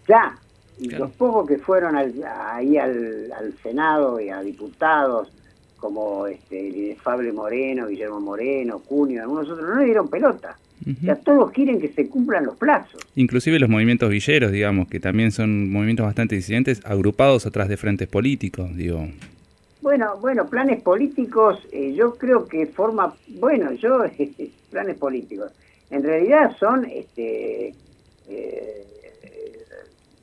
Ya. Y claro. los pocos que fueron al, ahí al, al, Senado y a diputados, como este, el inefable Moreno, Guillermo Moreno, Cunio, algunos otros, no le dieron pelota. Uh -huh. O sea, todos quieren que se cumplan los plazos. Inclusive los movimientos villeros, digamos, que también son movimientos bastante disidentes, agrupados atrás de frentes políticos, digo. Bueno, bueno, planes políticos, eh, yo creo que forma, bueno, yo, [LAUGHS] planes políticos, en realidad son este, eh,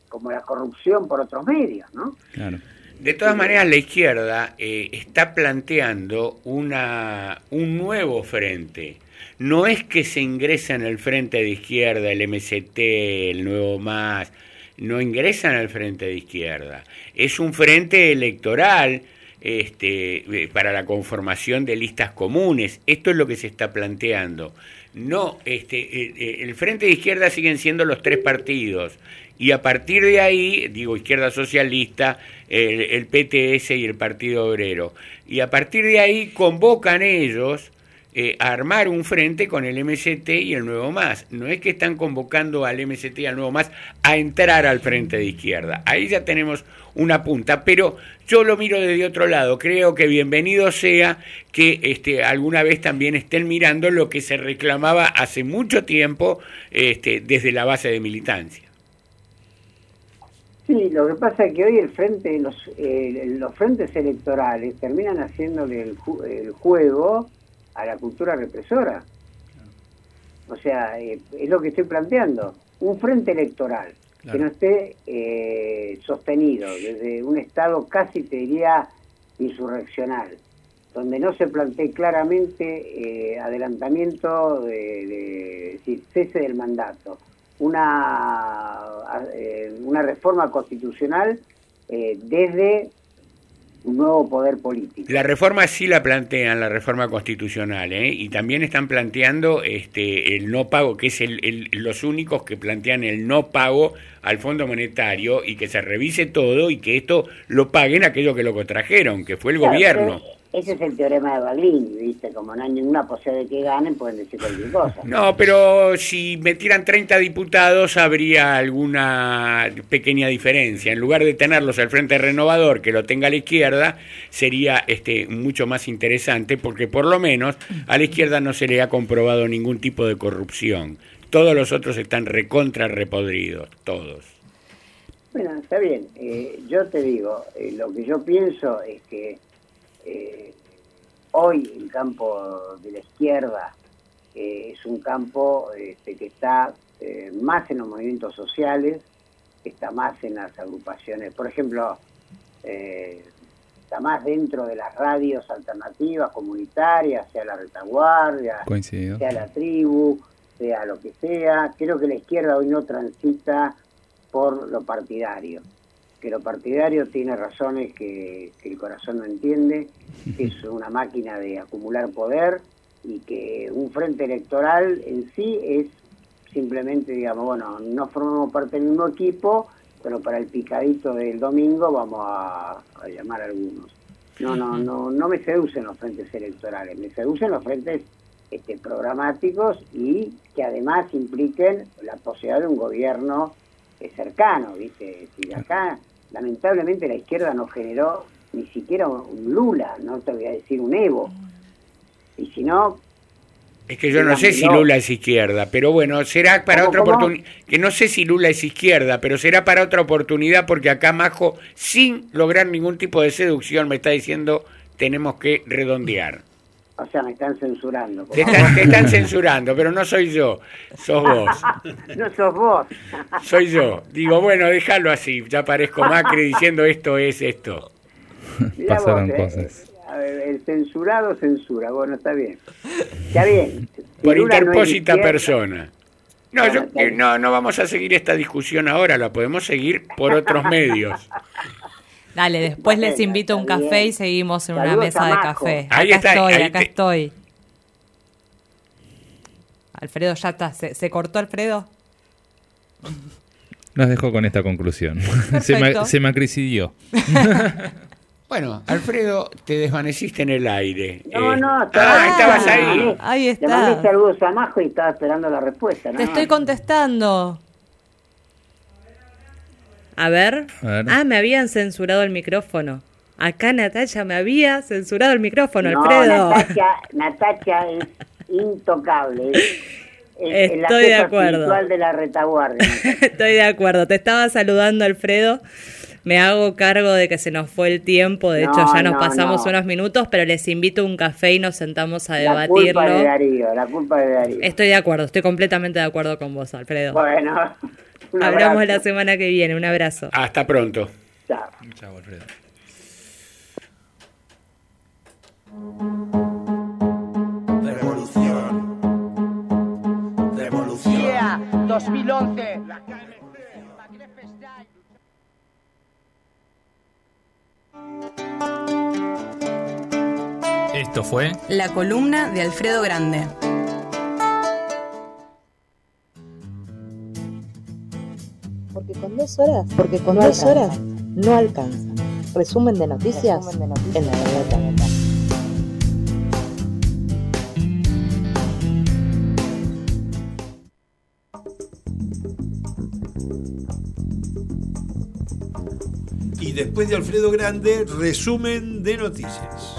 como la corrupción por otros medios, ¿no? Claro. De todas maneras, la izquierda eh, está planteando una, un nuevo frente. No es que se ingresa en el frente de izquierda, el MCT, el Nuevo Más, no ingresan al frente de izquierda. Es un frente electoral este, eh, para la conformación de listas comunes. Esto es lo que se está planteando. No, este, eh, eh, el frente de izquierda siguen siendo los tres partidos. Y a partir de ahí, digo, izquierda socialista, el, PTS y el Partido Obrero. Y a partir de ahí convocan ellos eh, a armar un frente con el MST y el Nuevo Más. No es que están convocando al MST y al Nuevo Más a entrar al frente de izquierda. Ahí ya tenemos una punta, pero yo lo miro desde otro lado. Creo que bienvenido sea que este, alguna vez también estén mirando lo que se reclamaba hace mucho tiempo este, desde la base de militancia. Sí, lo que pasa es que hoy el frente, los, eh, los frentes electorales terminan haciéndole el, el juego a la cultura represora. O sea, eh, es lo que estoy planteando. Un frente electoral que Claro. no esté eh, sostenido desde un Estado casi, te diría, insurreccional, donde no se plantee claramente eh, adelantamiento de, cese del mandato, una, eh, una reforma constitucional eh, desde un nuevo poder político. La reforma sí la plantean, la reforma constitucional, ¿eh? y también están planteando este, el no pago, que es el, el- los únicos que plantean el no pago al Fondo Monetario y que se revise todo y que esto lo paguen aquellos que lo contrajeron, que fue el Claro, gobierno. pero Ese es el teorema de Berlín, ¿viste? Como no hay ninguna posibilidad de que ganen, pueden decir cualquier cosa. No, pero si metieran 30 diputados habría alguna pequeña diferencia. En lugar de tenerlos al frente renovador, que lo tenga a la izquierda, sería este mucho más interesante porque por lo menos a la izquierda no se le ha comprobado ningún tipo de corrupción. Todos los otros están recontra repodridos, todos. Bueno, está bien. Eh, yo te digo, eh, lo que yo pienso es que eh, hoy el campo de la izquierda eh, es un campo este, que está eh, más en los movimientos sociales, está más en las agrupaciones. Por ejemplo, está más dentro de las radios alternativas, comunitarias, sea la retaguardia, Coincido. sea la tribu, sea lo que sea. Creo que la izquierda hoy no transita por lo partidario, que lo partidario tiene razones que, que el corazón no entiende, que es una máquina de acumular poder y que un frente electoral en sí es simplemente, digamos, bueno, no formamos parte del mismo equipo, pero para el picadito del domingo vamos a, a llamar a algunos. No, no, no, no me seducen los frentes electorales, me seducen los frentes este, programáticos y que además impliquen la posibilidad de un gobierno eh, cercano, ¿viste? Si acá, lamentablemente, la izquierda no generó ni siquiera un, Lula, no te voy a decir un Evo. Y si no, Es que yo no sé si. Lula es izquierda, pero bueno, será para ¿Cómo, otra oportunidad. Que no sé si Lula es izquierda, pero será para otra oportunidad porque acá Majo, sin lograr ningún tipo de seducción, me está diciendo tenemos que redondear. O sea, me están censurando. Te están, te están censurando, pero no soy yo, sos vos, [LAUGHS] no sos vos. soy yo. Digo, bueno, déjalo así, ya parezco Macri diciendo esto es esto. Mirá Pasaron vos, eh, cosas. a ver, el censurado censura, bueno, está bien. Está bien. Por Lula interpósita persona. No, Bueno, yo, no, no vamos a seguir esta discusión ahora, la podemos seguir por otros medios. Dale, después les invito a un está café bien. y seguimos en una mesa de café. Ahí acá está, estoy, ahí acá te- estoy. Alfredo, ya está. ¿Se, se cortó Alfredo? [LAUGHS] Nos dejó con esta conclusión. [LAUGHS] se, ma- se macricidió. [LAUGHS] Bueno, Alfredo, te desvaneciste en el aire. No, Eh, no, ah, estaba- estabas ahí. mandé- Ahí Le mandé está. saludos a Majo y estaba esperando la respuesta. Te ¿no? estoy contestando. A ver. A ver. Ah, me habían censurado el micrófono. Acá Natacha me había censurado el micrófono, No, Alfredo. Natacha, Natacha es intocable. Es, Estoy de acuerdo. de la retaguardia. [LAUGHS] Estoy de acuerdo. Te estaba saludando, Alfredo, Me hago cargo de que se nos fue el tiempo, de No, hecho ya nos no, pasamos no. unos minutos, pero les invito a un café y nos sentamos a La culpa debatirlo. de Darío, la culpa de Darío. Estoy de acuerdo, estoy completamente de acuerdo con vos, Alfredo. Bueno, un Hablamos abrazo. la semana que viene, un abrazo. Hasta pronto. Chao. Chao, Alfredo. Revolución. Revolución. Yeah, 2011. Esto fue La columna de Alfredo Grande. Porque con dos horas, porque con dos horas no alcanza. Resumen de noticias, en la verdad. Y después de Alfredo Grande, resumen de noticias.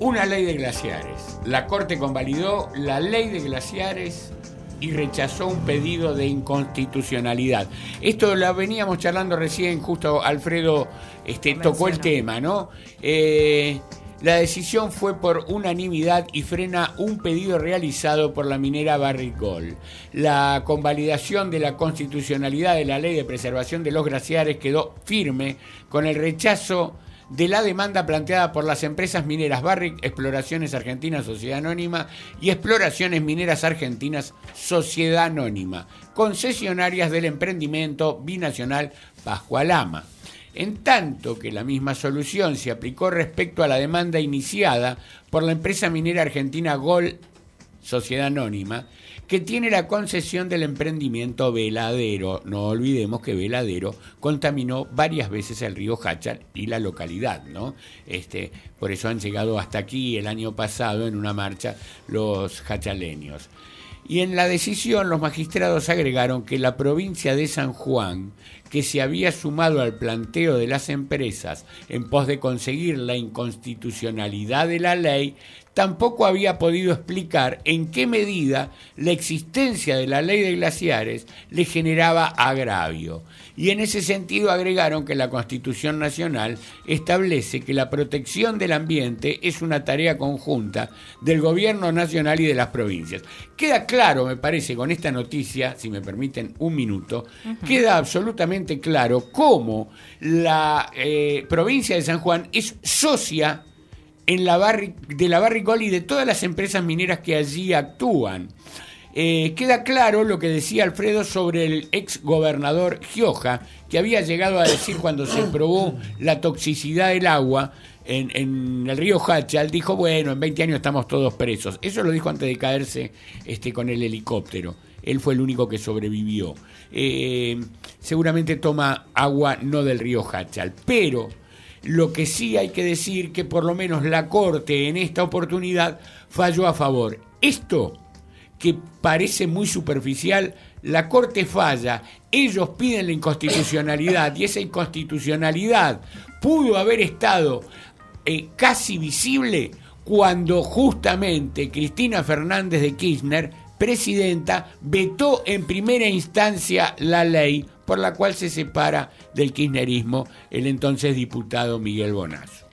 Una ley de glaciares. La Corte convalidó la ley de glaciares y rechazó un pedido de inconstitucionalidad. Esto lo veníamos charlando recién, justo Alfredo este, tocó el tema, ¿no? Eh, la decisión fue por unanimidad y frena un pedido realizado por la minera Barrick Gold. La convalidación de la constitucionalidad de la ley de preservación de los glaciares quedó firme con el rechazo de la demanda planteada por las empresas mineras Barrick, Exploraciones Argentinas Sociedad Anónima y Exploraciones Mineras Argentinas Sociedad Anónima, concesionarias del emprendimiento binacional Pascualama. En tanto que la misma solución se aplicó respecto a la demanda iniciada por la empresa minera argentina Gol Sociedad Anónima, que tiene la concesión del emprendimiento Veladero. No olvidemos que Veladero contaminó varias veces el río Hachal y la localidad, ¿no? Este, por eso han llegado hasta aquí el año pasado en una marcha los hachaleños. Y en la decisión los magistrados agregaron que la provincia de San Juan, que se había sumado al planteo de las empresas en pos de conseguir la inconstitucionalidad de la ley, tampoco había podido explicar en qué medida la existencia de la ley de glaciares le generaba agravio. Y en ese sentido agregaron que la Constitución Nacional establece que la protección del ambiente es una tarea conjunta del Gobierno Nacional y de las provincias. Queda claro, me parece, con esta noticia, si me permiten un minuto, queda absolutamente claro cómo la eh, provincia de San Juan es socia en la barri- de la Barricol y de todas las empresas mineras que allí actúan. Eh, queda claro lo que decía Alfredo sobre el ex gobernador Gioja, que había llegado a decir cuando se probó la toxicidad del agua en, el río Hachal, dijo, bueno, en 20 años estamos todos presos. Eso lo dijo antes de caerse este, con el helicóptero. Él fue el único que sobrevivió. Eh, seguramente toma agua no del río Hachal, pero lo que sí hay que decir que por lo menos la Corte en esta oportunidad falló a favor. Esto que parece muy superficial, la Corte falla, ellos piden la inconstitucionalidad y esa inconstitucionalidad pudo haber estado eh, casi visible cuando justamente Cristina Fernández de Kirchner, presidenta, vetó en primera instancia la ley por la cual se separa del kirchnerismo el entonces diputado Miguel Bonazo.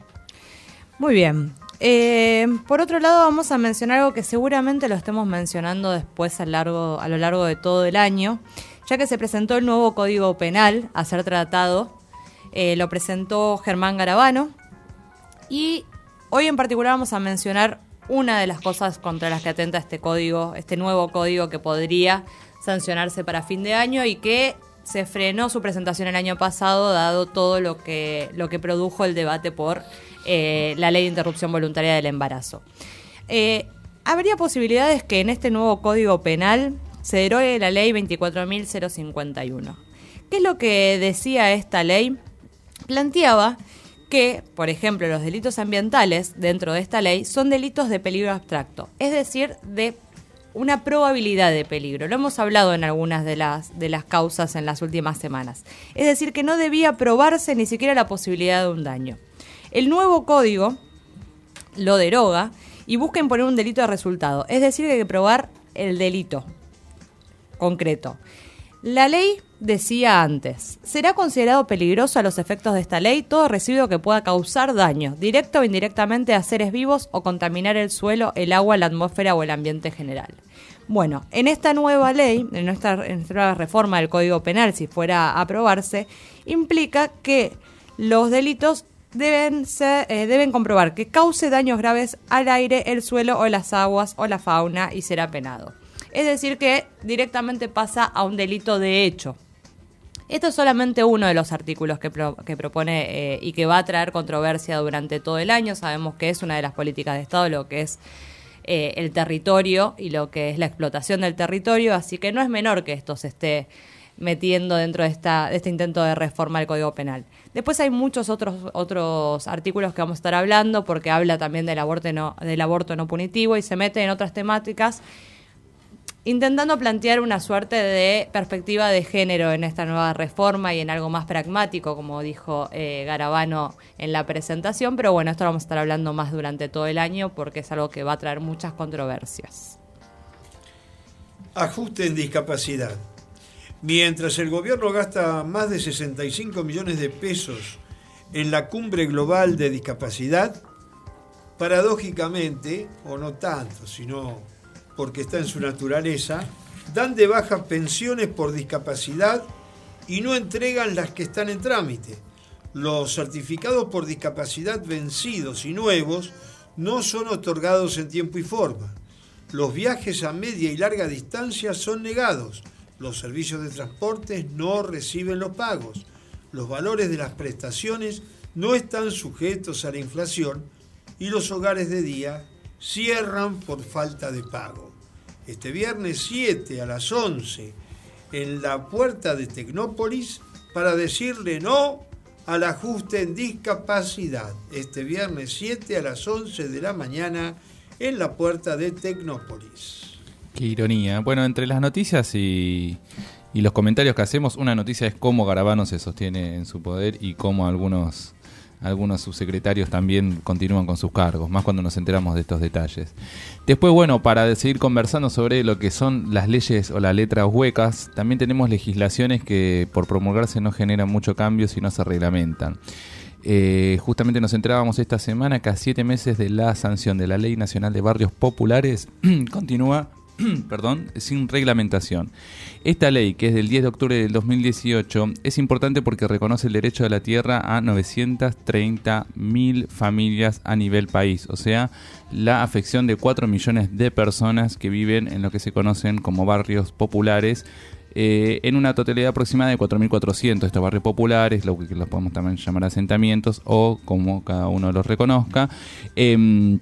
Muy bien. Eh, por otro lado, vamos a mencionar algo que seguramente lo estemos mencionando después a, largo, a lo largo de todo el año, ya que se presentó el nuevo Código Penal a ser tratado. Eh, lo presentó Germán Garabano. Y hoy en particular vamos a mencionar una de las cosas contra las que atenta este código, este nuevo código que podría sancionarse para fin de año y que se frenó su presentación el año pasado dado todo lo que, lo que produjo el debate por eh, la ley de interrupción voluntaria del embarazo. Eh, habría posibilidades que en este nuevo código penal se derogue la ley 24.051. ¿Qué es lo que decía esta ley? Planteaba que, por ejemplo, los delitos ambientales dentro de esta ley son delitos de peligro abstracto, es decir, de una probabilidad de peligro. Lo hemos hablado en algunas de las, de las causas en las últimas semanas. Es decir, que no debía probarse ni siquiera la posibilidad de un daño. El nuevo código lo deroga y busca imponer un delito de resultado, es decir, que hay que probar el delito concreto. La ley decía antes, será considerado peligroso a los efectos de esta ley todo residuo que pueda causar daño, directo o indirectamente a seres vivos o contaminar el suelo, el agua, la atmósfera o el ambiente general. Bueno, en esta nueva ley, en esta, en nueva reforma del Código Penal, si fuera a aprobarse, implica que los delitos deben, eh, deben comprobar que cause daños graves al aire, el suelo o las aguas o la fauna y será penado. Es decir, que directamente pasa a un delito de hecho. Esto es solamente uno de los artículos que, pro- que propone eh, y que va a traer controversia durante todo el año. Sabemos que es una de las políticas de Estado, lo que es eh, el territorio y lo que es la explotación del territorio, así que no es menor que esto se esté metiendo dentro de, esta, de este intento de reforma del Código Penal. Después hay muchos otros, otros artículos que vamos a estar hablando porque habla también del aborto no, del aborto no punitivo y se mete en otras temáticas intentando plantear una suerte de perspectiva de género en esta nueva reforma y en algo más pragmático, como dijo eh, Garabano en la presentación, pero bueno, esto lo vamos a estar hablando más durante todo el año porque es algo que va a traer muchas controversias. Ajuste en discapacidad. Mientras el gobierno gasta más de 65 millones de pesos en la cumbre global de discapacidad, paradójicamente, o no tanto, sino porque está en su naturaleza, dan de baja pensiones por discapacidad y no entregan las que están en trámite. Los certificados por discapacidad vencidos y nuevos no son otorgados en tiempo y forma. Los viajes a media y larga distancia son negados. Los servicios de transportes no reciben los pagos. Los valores de las prestaciones no están sujetos a la inflación y los hogares de día cierran por falta de pago. Este viernes 7 a las 11 en la puerta de Tecnópolis para decirle no al ajuste en discapacidad. Este viernes 7 a las 11 de la mañana en la puerta de Tecnópolis. Qué ironía. Bueno, entre las noticias y, y los comentarios que hacemos, una noticia es cómo Garabano se sostiene en su poder y cómo algunos, algunos subsecretarios también continúan con sus cargos, más cuando nos enteramos de estos detalles. Después, bueno, para seguir conversando sobre lo que son las leyes o las letras huecas, también tenemos legislaciones que por promulgarse no generan mucho cambio si no se reglamentan. Eh, justamente nos enterábamos esta semana que a siete meses de la sanción de la Ley Nacional de Barrios Populares [CLEARS THROAT] continúa [CLEARS THROAT] perdón, sin reglamentación. Esta ley, que es del 10 de octubre del 2018, es importante porque reconoce el derecho de la tierra a 930.000 familias a nivel país, o sea, la afección de 4 millones de personas que viven en lo que se conocen como barrios populares eh, en una totalidad aproximada de 4.400 estos barrios populares, lo que los podemos también llamar asentamientos o como cada uno los reconozca. Em,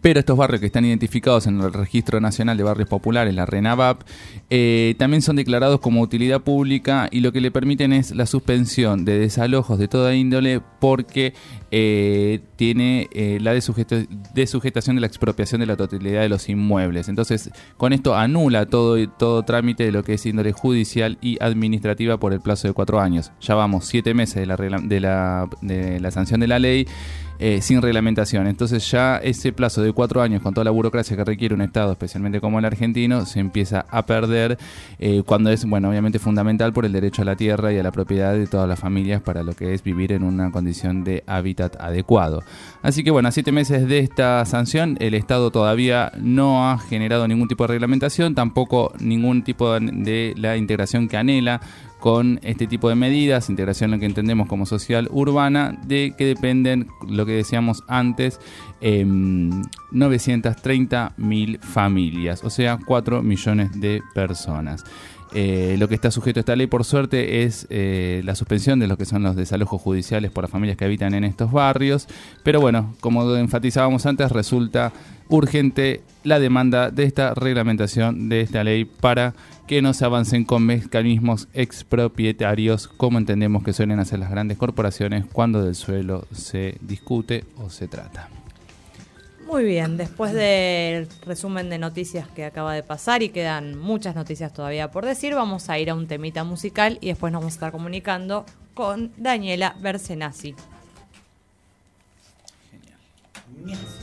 pero estos barrios que están identificados en el Registro Nacional de Barrios Populares, la RENAVAP, eh, también son declarados como utilidad pública y lo que le permiten es la suspensión de desalojos de toda índole porque eh, tiene eh, la desujeta- desujetación de la expropiación de la totalidad de los inmuebles. Entonces, con esto anula todo, todo trámite de lo que es índole judicial y administrativa por el plazo de cuatro años. Ya vamos siete meses de la, de la sanción de la ley eh, sin reglamentación. Entonces ya ese plazo de cuatro años con toda la burocracia que requiere un Estado, especialmente como el argentino, se empieza a perder eh, cuando es, bueno, obviamente fundamental por el derecho a la tierra y a la propiedad de todas las familias para lo que es vivir en una condición de hábitat adecuado. Así que bueno, a siete meses de esta sanción, el Estado todavía no ha generado ningún tipo de reglamentación, tampoco ningún tipo de, la integración que anhela con este tipo de medidas, integración lo que entendemos como social urbana, de que dependen, lo que decíamos antes, eh, 930 mil familias, o sea, 4 millones de personas. Eh, lo que está sujeto a esta ley, por suerte, es eh, la suspensión de lo que son los desalojos judiciales por las familias que habitan en estos barrios. Pero bueno, como enfatizábamos antes, resulta urgente la demanda de esta reglamentación de esta ley para que no se avancen con mecanismos expropietarios como entendemos que suelen hacer las grandes corporaciones cuando del suelo se discute o se trata. Muy bien, después del resumen de noticias que acaba de pasar y quedan muchas noticias todavía por decir, vamos a ir a un temita musical y después nos vamos a estar comunicando con Daniela Bersenazzi. no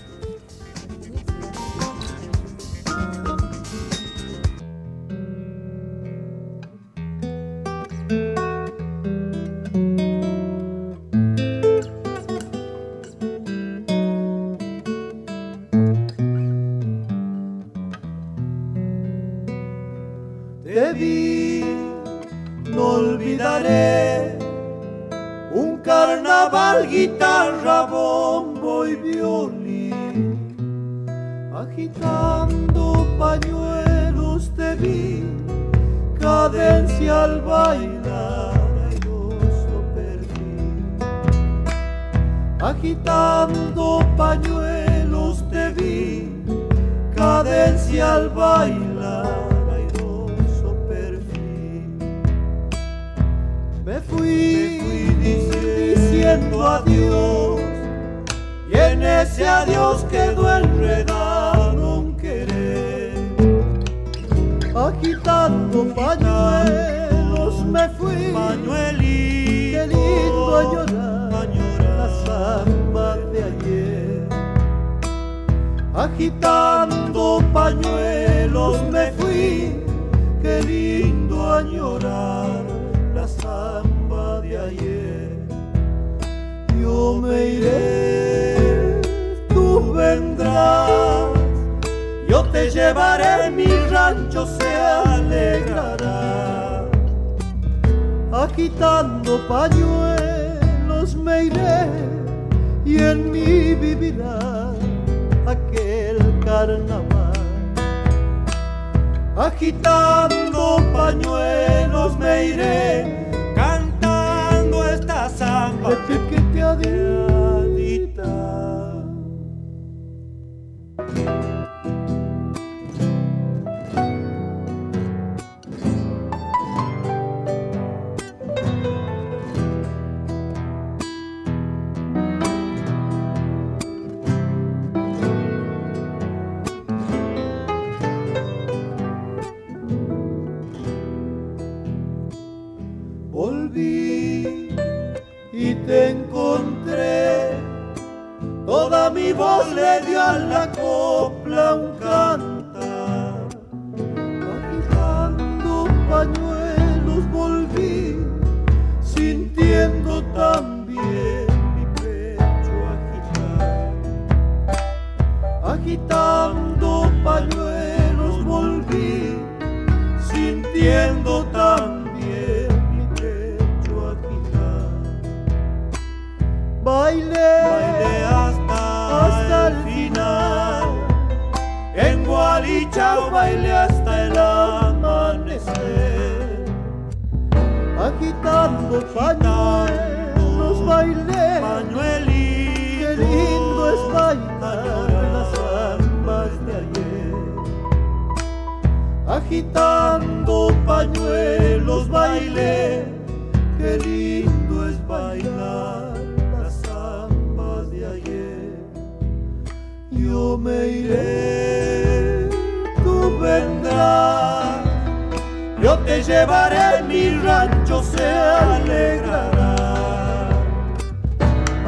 te llevaré, mi rancho se alegrará.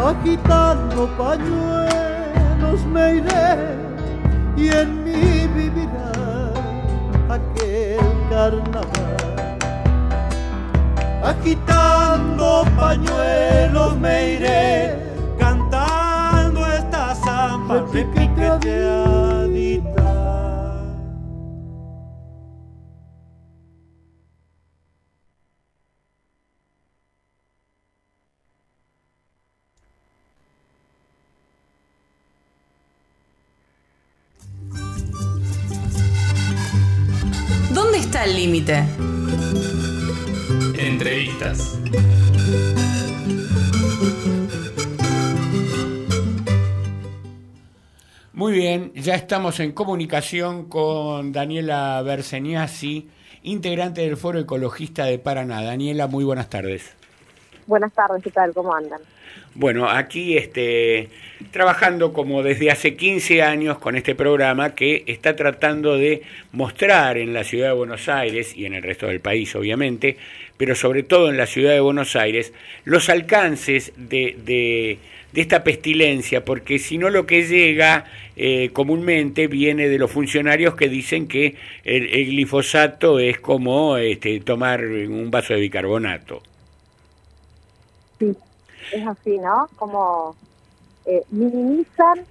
Agitando pañuelos me iré y en mí vivirá aquel carnaval. Agitando pañuelos me iré, cantando esta samba. Límite? Entrevistas. Muy bien, ya estamos en comunicación con Daniela Berseniasi, integrante del Foro Ecologista de Paraná. Daniela, muy buenas tardes. Buenas tardes, ¿qué tal? ¿Cómo andan? Bueno, aquí este, trabajando como desde hace 15 años con este programa que está tratando de mostrar en la ciudad de Buenos Aires y en el resto del país, obviamente, pero sobre todo en la ciudad de Buenos Aires, los alcances de, de, esta pestilencia, porque si no lo que llega eh, comúnmente viene de los funcionarios que dicen que el, el glifosato es como este, tomar un vaso de bicarbonato. Sí, es así, ¿no? Como eh, minimizan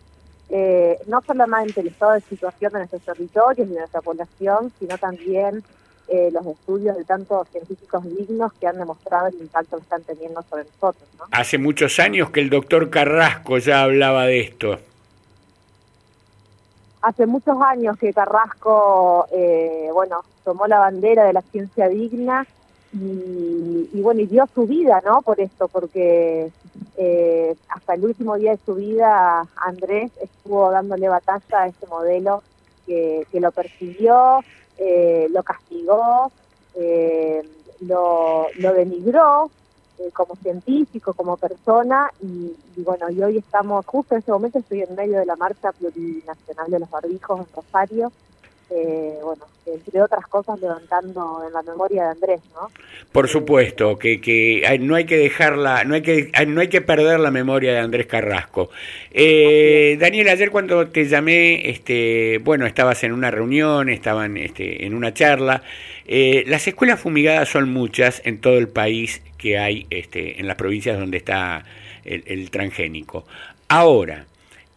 eh, no solamente el estado de situación de nuestros territorios y de nuestra población, sino también eh, los estudios de tantos científicos dignos que han demostrado el impacto que están teniendo sobre nosotros. ¿no? Hace muchos años que el doctor Carrasco ya hablaba de esto. Hace muchos años que Carrasco, eh, bueno, tomó la bandera de la ciencia digna y, y, bueno, y dio su vida, ¿no? Por esto, porque eh, hasta el último día de su vida Andrés estuvo dándole batalla a este modelo que, lo persiguió, eh, lo castigó, eh, lo, denigró como científico, como persona, y, y, bueno, y hoy estamos, justo en ese momento estoy en medio de la marcha plurinacional de los barbijos en Rosario, eh, bueno, entre otras cosas levantando en la memoria de Andrés, ¿no? Por supuesto, que, que no hay que dejarla, no hay que, hay- no hay que perder la memoria de Andrés Carrasco. Eh, Daniel, ayer cuando te llamé, este, bueno, estabas en una reunión, estaban este, en una charla. Eh, las escuelas fumigadas son muchas en todo el país que hay este, en las provincias donde está el, el transgénico. Ahora,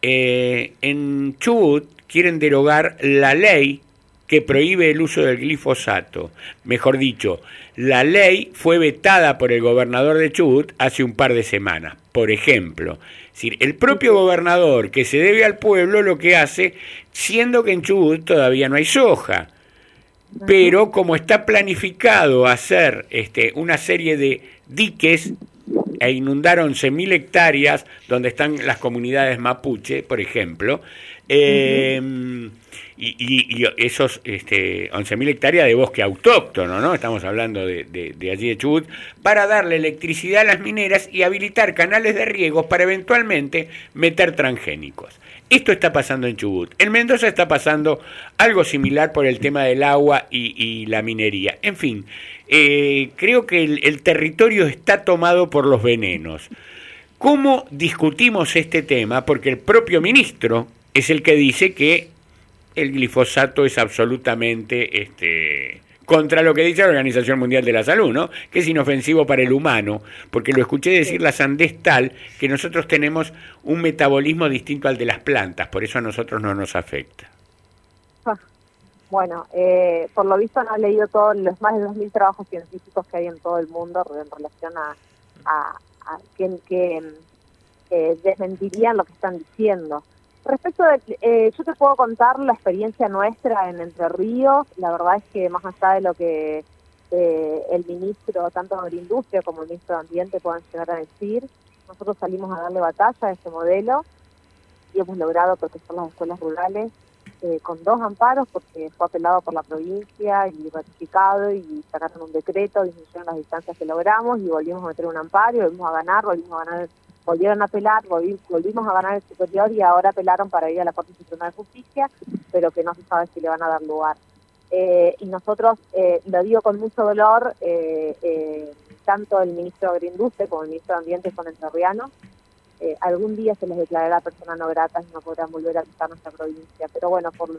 eh, en Chubut quieren derogar la ley que prohíbe el uso del glifosato. Mejor dicho, la ley fue vetada por el gobernador de Chubut hace un par de semanas. Por ejemplo, es decir, el propio gobernador que se debe al pueblo lo que hace, siendo que en Chubut todavía no hay soja, pero como está planificado hacer este, una serie de diques e inundar 11.000 hectáreas donde están las comunidades mapuche, por ejemplo, eh, y, esos este, 11.000 hectáreas de bosque autóctono, ¿no? Estamos hablando de, allí de Chubut, para darle electricidad a las mineras y habilitar canales de riego para eventualmente meter transgénicos. Esto está pasando en Chubut. En Mendoza está pasando algo similar por el tema del agua y, la minería. En fin, eh, creo que el territorio está tomado por los venenos. ¿Cómo discutimos este tema? Porque el propio ministro es el que dice que el glifosato es absolutamente este, contra lo que dice la Organización Mundial de la Salud, ¿no? Que es inofensivo para el humano, porque lo escuché decir la sandez tal que nosotros tenemos un metabolismo distinto al de las plantas, por eso a nosotros no nos afecta. Ah, Bueno, eh, por lo visto no he leído todos los más de 2.000 trabajos científicos que hay en todo el mundo en relación a, a, a que, que eh, desmentirían lo que están diciendo. Respecto de, eh, yo te puedo contar la experiencia nuestra en Entre Ríos. La verdad es que más allá de lo que eh, el ministro, tanto de Agroindustria como el ministro de Ambiente puedan llegar a decir, nosotros salimos a darle batalla a este modelo y hemos logrado proteger las escuelas rurales eh, con dos amparos porque fue apelado por la provincia y ratificado y sacaron un decreto, disminuyeron las distancias que logramos y volvimos a meter un amparo, volvimos a ganar, volvimos a ganar, volvieron a apelar, volvi- volvimos a ganar el superior y ahora apelaron para ir a la Corte Constitucional de Justicia, pero que no se sabe si le van a dar lugar. Eh, y nosotros, eh, lo digo con mucho dolor, eh, eh, tanto el ministro de Agroindustria como el ministro de Ambiente son entrerrianos, eh, algún día se les declarará persona no grata y no podrán volver a visitar nuestra provincia. Pero bueno, por,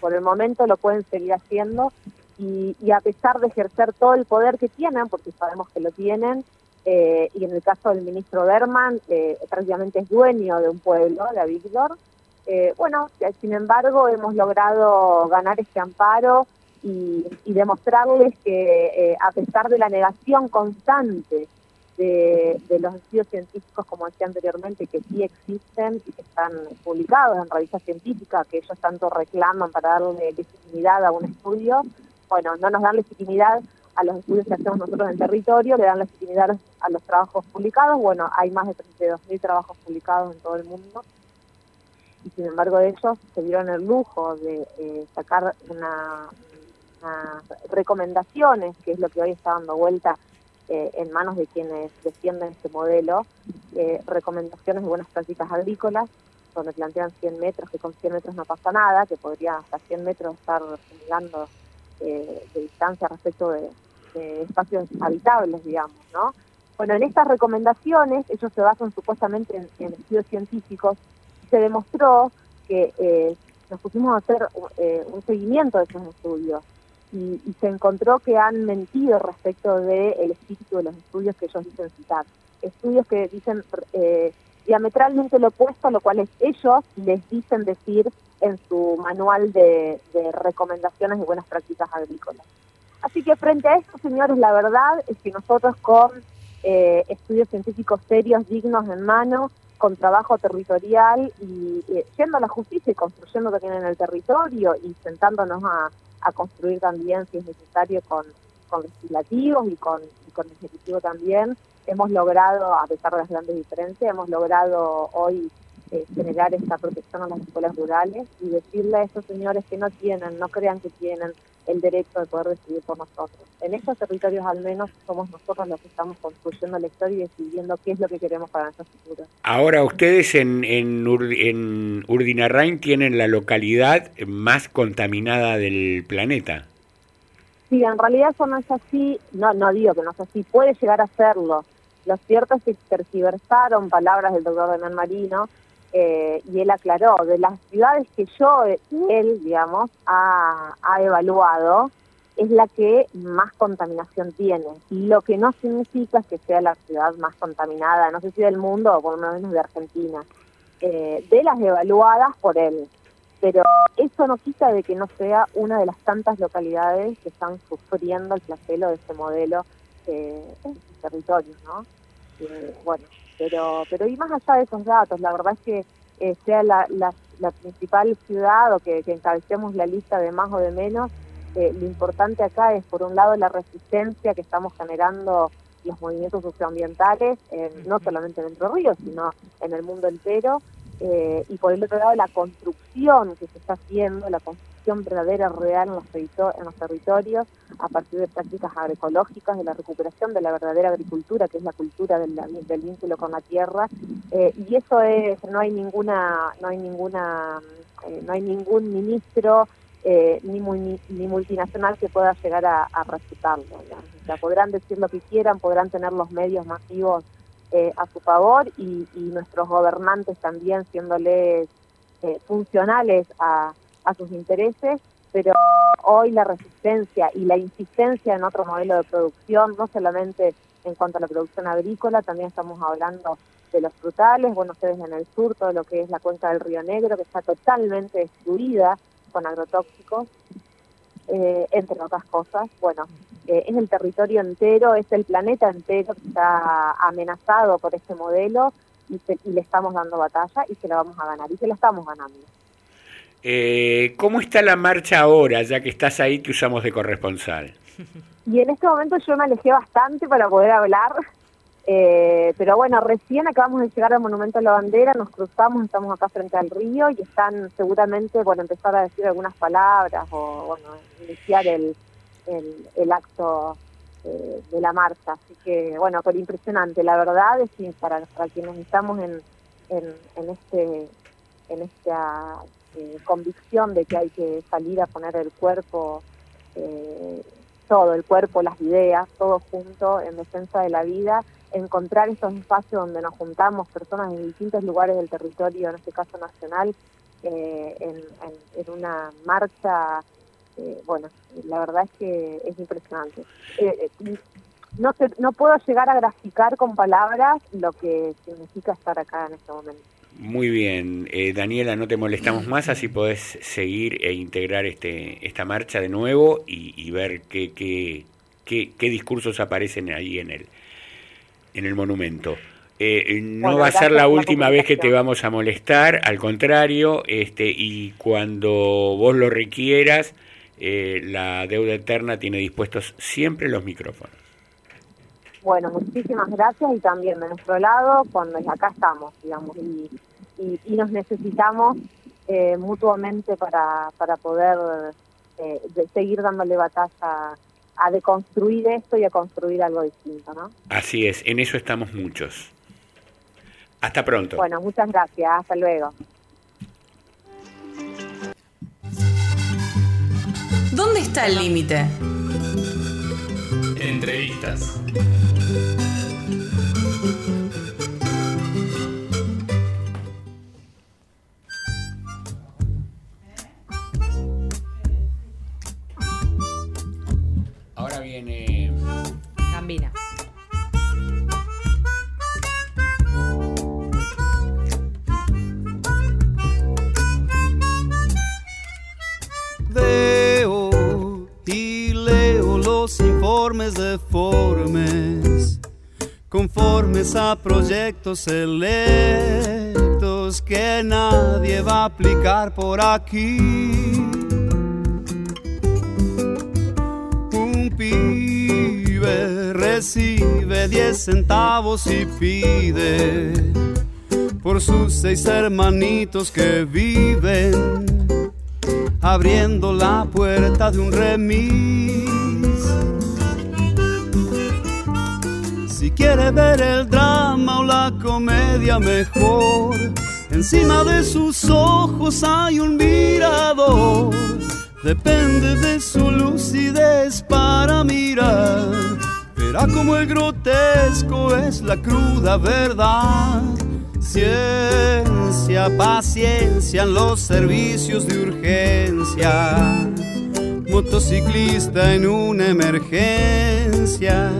por, el momento lo pueden seguir haciendo y a pesar de ejercer todo el poder que tienen, porque sabemos que lo tienen, eh, y en el caso del ministro Berman, eh, prácticamente es dueño de un pueblo, de Víctor, eh, bueno, sin embargo hemos logrado ganar este amparo y, y demostrarles que eh, a pesar de la negación constante de, de los estudios científicos, como decía anteriormente, que sí existen y que están publicados en revistas científicas, que ellos tanto reclaman para darle legitimidad a un estudio, bueno, no nos dan legitimidad a los estudios que hacemos nosotros en territorio, le dan legitimidad a los trabajos publicados, bueno, hay más de 32.000 trabajos publicados en todo el mundo, y sin embargo ellos se dieron el lujo de eh, sacar una, unas recomendaciones, que es lo que hoy está dando vuelta eh, en manos de quienes defienden este modelo, eh, recomendaciones de buenas prácticas agrícolas, donde plantean 100 metros, que con 100 metros no pasa nada, que podría hasta 100 metros estar fumigando eh, de distancia respecto de, de espacios habitables, digamos, ¿no? Bueno, en estas recomendaciones, ellos se basan supuestamente en, estudios científicos, se demostró que eh, nos pusimos a hacer eh, un seguimiento de esos estudios y, se encontró que han mentido respecto del espíritu de los estudios que ellos dicen citar. Estudios que dicen diametralmente lo opuesto lo cual ellos les dicen decir en su manual de, recomendaciones de buenas prácticas agrícolas. Así que frente a esto, señores, la verdad es que nosotros con eh, estudios científicos serios, dignos en mano, con trabajo territorial y yendo a la justicia y construyendo también en el territorio y sentándonos a, a construir también, si es necesario, con, con legislativos y con, y con ejecutivo también, hemos logrado, a pesar de las grandes diferencias, hemos logrado hoy eh, generar esta protección a las escuelas rurales y decirle a estos señores que no tienen, no crean que tienen el derecho de poder decidir por nosotros. En estos territorios al menos somos nosotros los que estamos construyendo la historia y decidiendo qué es lo que queremos para nuestro futuro. Ahora ustedes en, en, Ur- en Urdinarrain tienen la localidad más contaminada del planeta. Sí, en realidad eso no es así, no, no digo que no es así, puede llegar a serlo. Lo cierto es que tergiversaron palabras del doctor Damián Marino eh, y él aclaró, de las ciudades que yo, eh, él, digamos, ha, ha evaluado, es la que más contaminación tiene. Lo que no significa que sea la ciudad más contaminada, no sé si del mundo o por lo menos de Argentina, eh, de las evaluadas por él. Pero eso no quita de que no sea una de las tantas localidades que están sufriendo el flagelo de este modelo eh, territorios, ¿no? Eh, bueno, pero pero y más allá de esos datos, la verdad es que eh, sea la, la, la principal ciudad o que, que encabecemos la lista de más o de menos, eh, lo importante acá es, por un lado, la resistencia que estamos generando los movimientos socioambientales, en- no solamente en Entre Ríos, sino en el mundo entero, eh, y por el otro lado la construcción que se está haciendo, la construcción verdadera, real en los, territorios, a partir de prácticas agroecológicas, de la recuperación de la verdadera agricultura, que es la cultura del, vínculo con la tierra, eh, y eso es, no hay ninguna, no hay ninguna, eh, no hay ningún ministro ni, muni- ni multinacional que pueda llegar a, a. O sea, podrán decir lo que quieran, podrán tener los medios masivos eh, a su favor y, nuestros gobernantes también siéndoles eh, funcionales a, a sus intereses, pero hoy la resistencia y la insistencia en otro modelo de producción, no solamente en cuanto a la producción agrícola, también estamos hablando de los frutales, bueno, ustedes en el sur, todo lo que es la cuenca del Río Negro, que está totalmente destruida con agrotóxicos, eh, entre otras cosas. Bueno, eh, es el territorio entero, es el planeta entero que está amenazado por este modelo y, se- y le estamos dando batalla y se la vamos a ganar, y se la estamos ganando. Eh, ¿Cómo está la marcha ahora, ya que estás ahí, que usamos de corresponsal? Y en este momento yo me alejé bastante para poder hablar, eh, pero bueno, recién acabamos de llegar al Monumento a la Bandera, nos cruzamos, estamos acá frente al río y están seguramente por empezar a decir algunas palabras o bueno, iniciar el, el, acto eh, de la marcha. Así que bueno, pero impresionante, la verdad es que para, para quienes estamos en, en, este en esta eh, convicción de que hay que salir a poner el cuerpo todo, el cuerpo, las ideas, todo junto en defensa de la vida, encontrar estos espacios donde nos juntamos personas de distintos lugares del territorio, en este caso nacional, eh, en, una marcha, eh, bueno, la verdad es que es impresionante. Eh, no, sé- no puedo llegar a graficar con palabras lo que significa estar acá en este momento. Muy bien, eh, Daniela, no te molestamos más, así podés seguir e integrar este, esta marcha de nuevo y, ver qué, qué, qué, qué discursos aparecen ahí en el, en el monumento. Eh, no Bueno, va a ser la última vez que te vamos a molestar, al contrario, este, y cuando vos lo requieras, eh, la deuda eterna tiene dispuestos siempre los micrófonos. Bueno, muchísimas gracias y también de nuestro lado, cuando acá estamos, digamos, y, y, y nos necesitamos eh, mutuamente para, para poder eh, seguir dándole batalla a deconstruir esto y a construir algo distinto, ¿no? Así es, en eso estamos muchos. Hasta pronto. Bueno, muchas gracias, hasta luego. ¿Dónde está el límite? Entrevistas. Viene... Gambina. Veo y leo lo conformes, conformes a proyectos electos que nadie va a aplicar por aquí. Pibe recibe 10 centavos y pide por sus seis hermanitos que viven abriendo la puerta de un remis. Si quiere ver el drama o la comedia mejor, encima de sus ojos hay un mirador. Depende de su lucidez para mirar. Verá como el grotesco es la cruda verdad. Ciencia, paciencia en los servicios de urgencia. Motociclista en una emergencia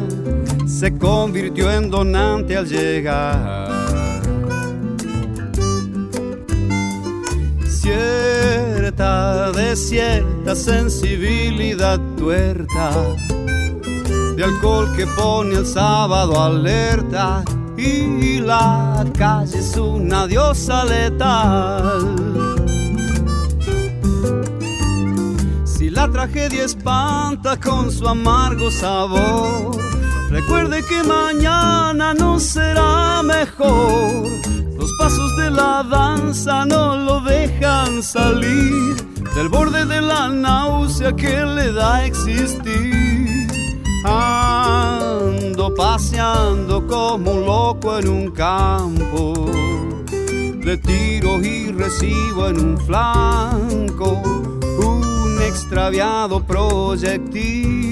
se convirtió en donante al llegar. De cierta sensibilidad tuerta, de alcohol que pone el sábado alerta y la calle es una diosa letal. Si la tragedia espanta con su amargo sabor, recuerde que mañana no será mejor. Los pasos de la danza no lo dejan salir del borde de la náusea que le da existir. Ando paseando como un loco en un campo. Le tiro y recibo en un flanco un extraviado proyectil.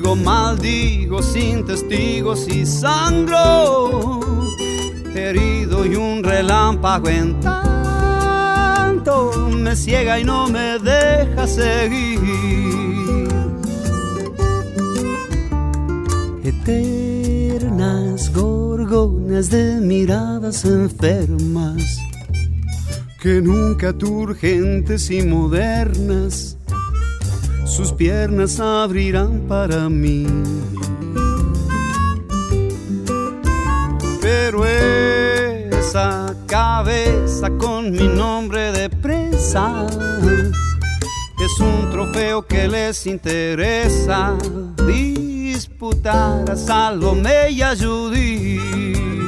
Sigo, maldigo sin testigos y sangro. Herido y un relámpago en me ciega y no me deja seguir. Eternas gorgonas de miradas enfermas que nunca turgentes y modernas sus piernas abrirán para mí. Pero esa cabeza con mi nombre de presa es un trofeo que les interesa disputar a Salomé y a Judith.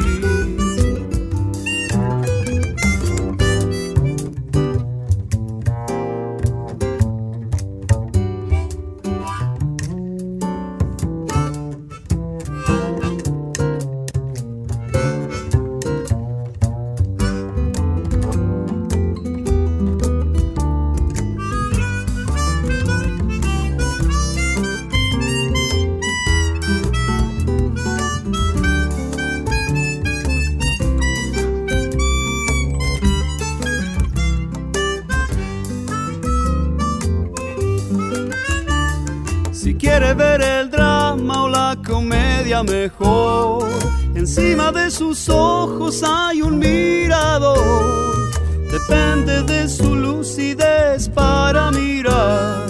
Mejor, encima de sus ojos hay un mirador. Depende de su lucidez para mirar.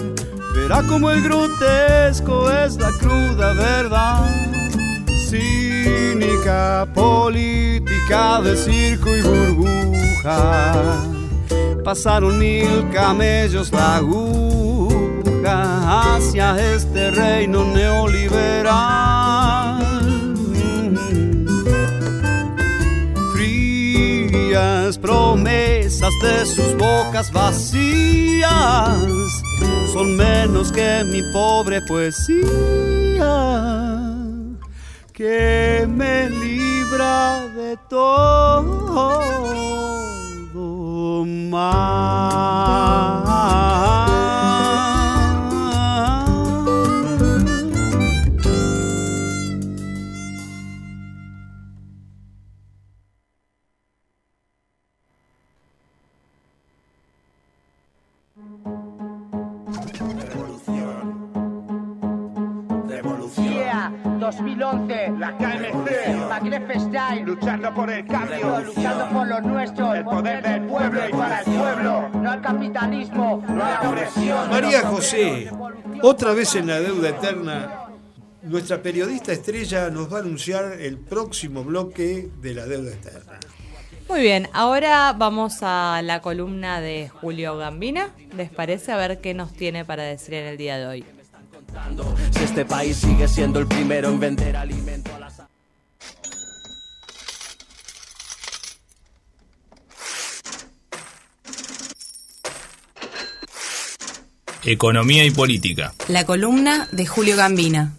Verá como el grotesco es la cruda verdad. Cínica política de circo y burbuja. Pasaron mil camellos la aguja hacia este reino neoliberal. Promesas de sus bocas vacías son menos que mi pobre poesía que me libra de todo mal. 2011. La KMC. Magreb Style. Luchando por el cambio. Luchando por lo nuestro. El poder del pueblo y para el pueblo. No al capitalismo. No a la opresión. María José, otra vez en la deuda eterna, nuestra periodista estrella nos va a anunciar el próximo bloque de la deuda eterna. Muy bien, ahora vamos a la columna de Julio Gambina. ¿Les parece? A ver qué nos tiene para decir en el día de hoy. Si este país sigue siendo el primero en vender alimento a las... Economía y política. La columna de Julio Gambina.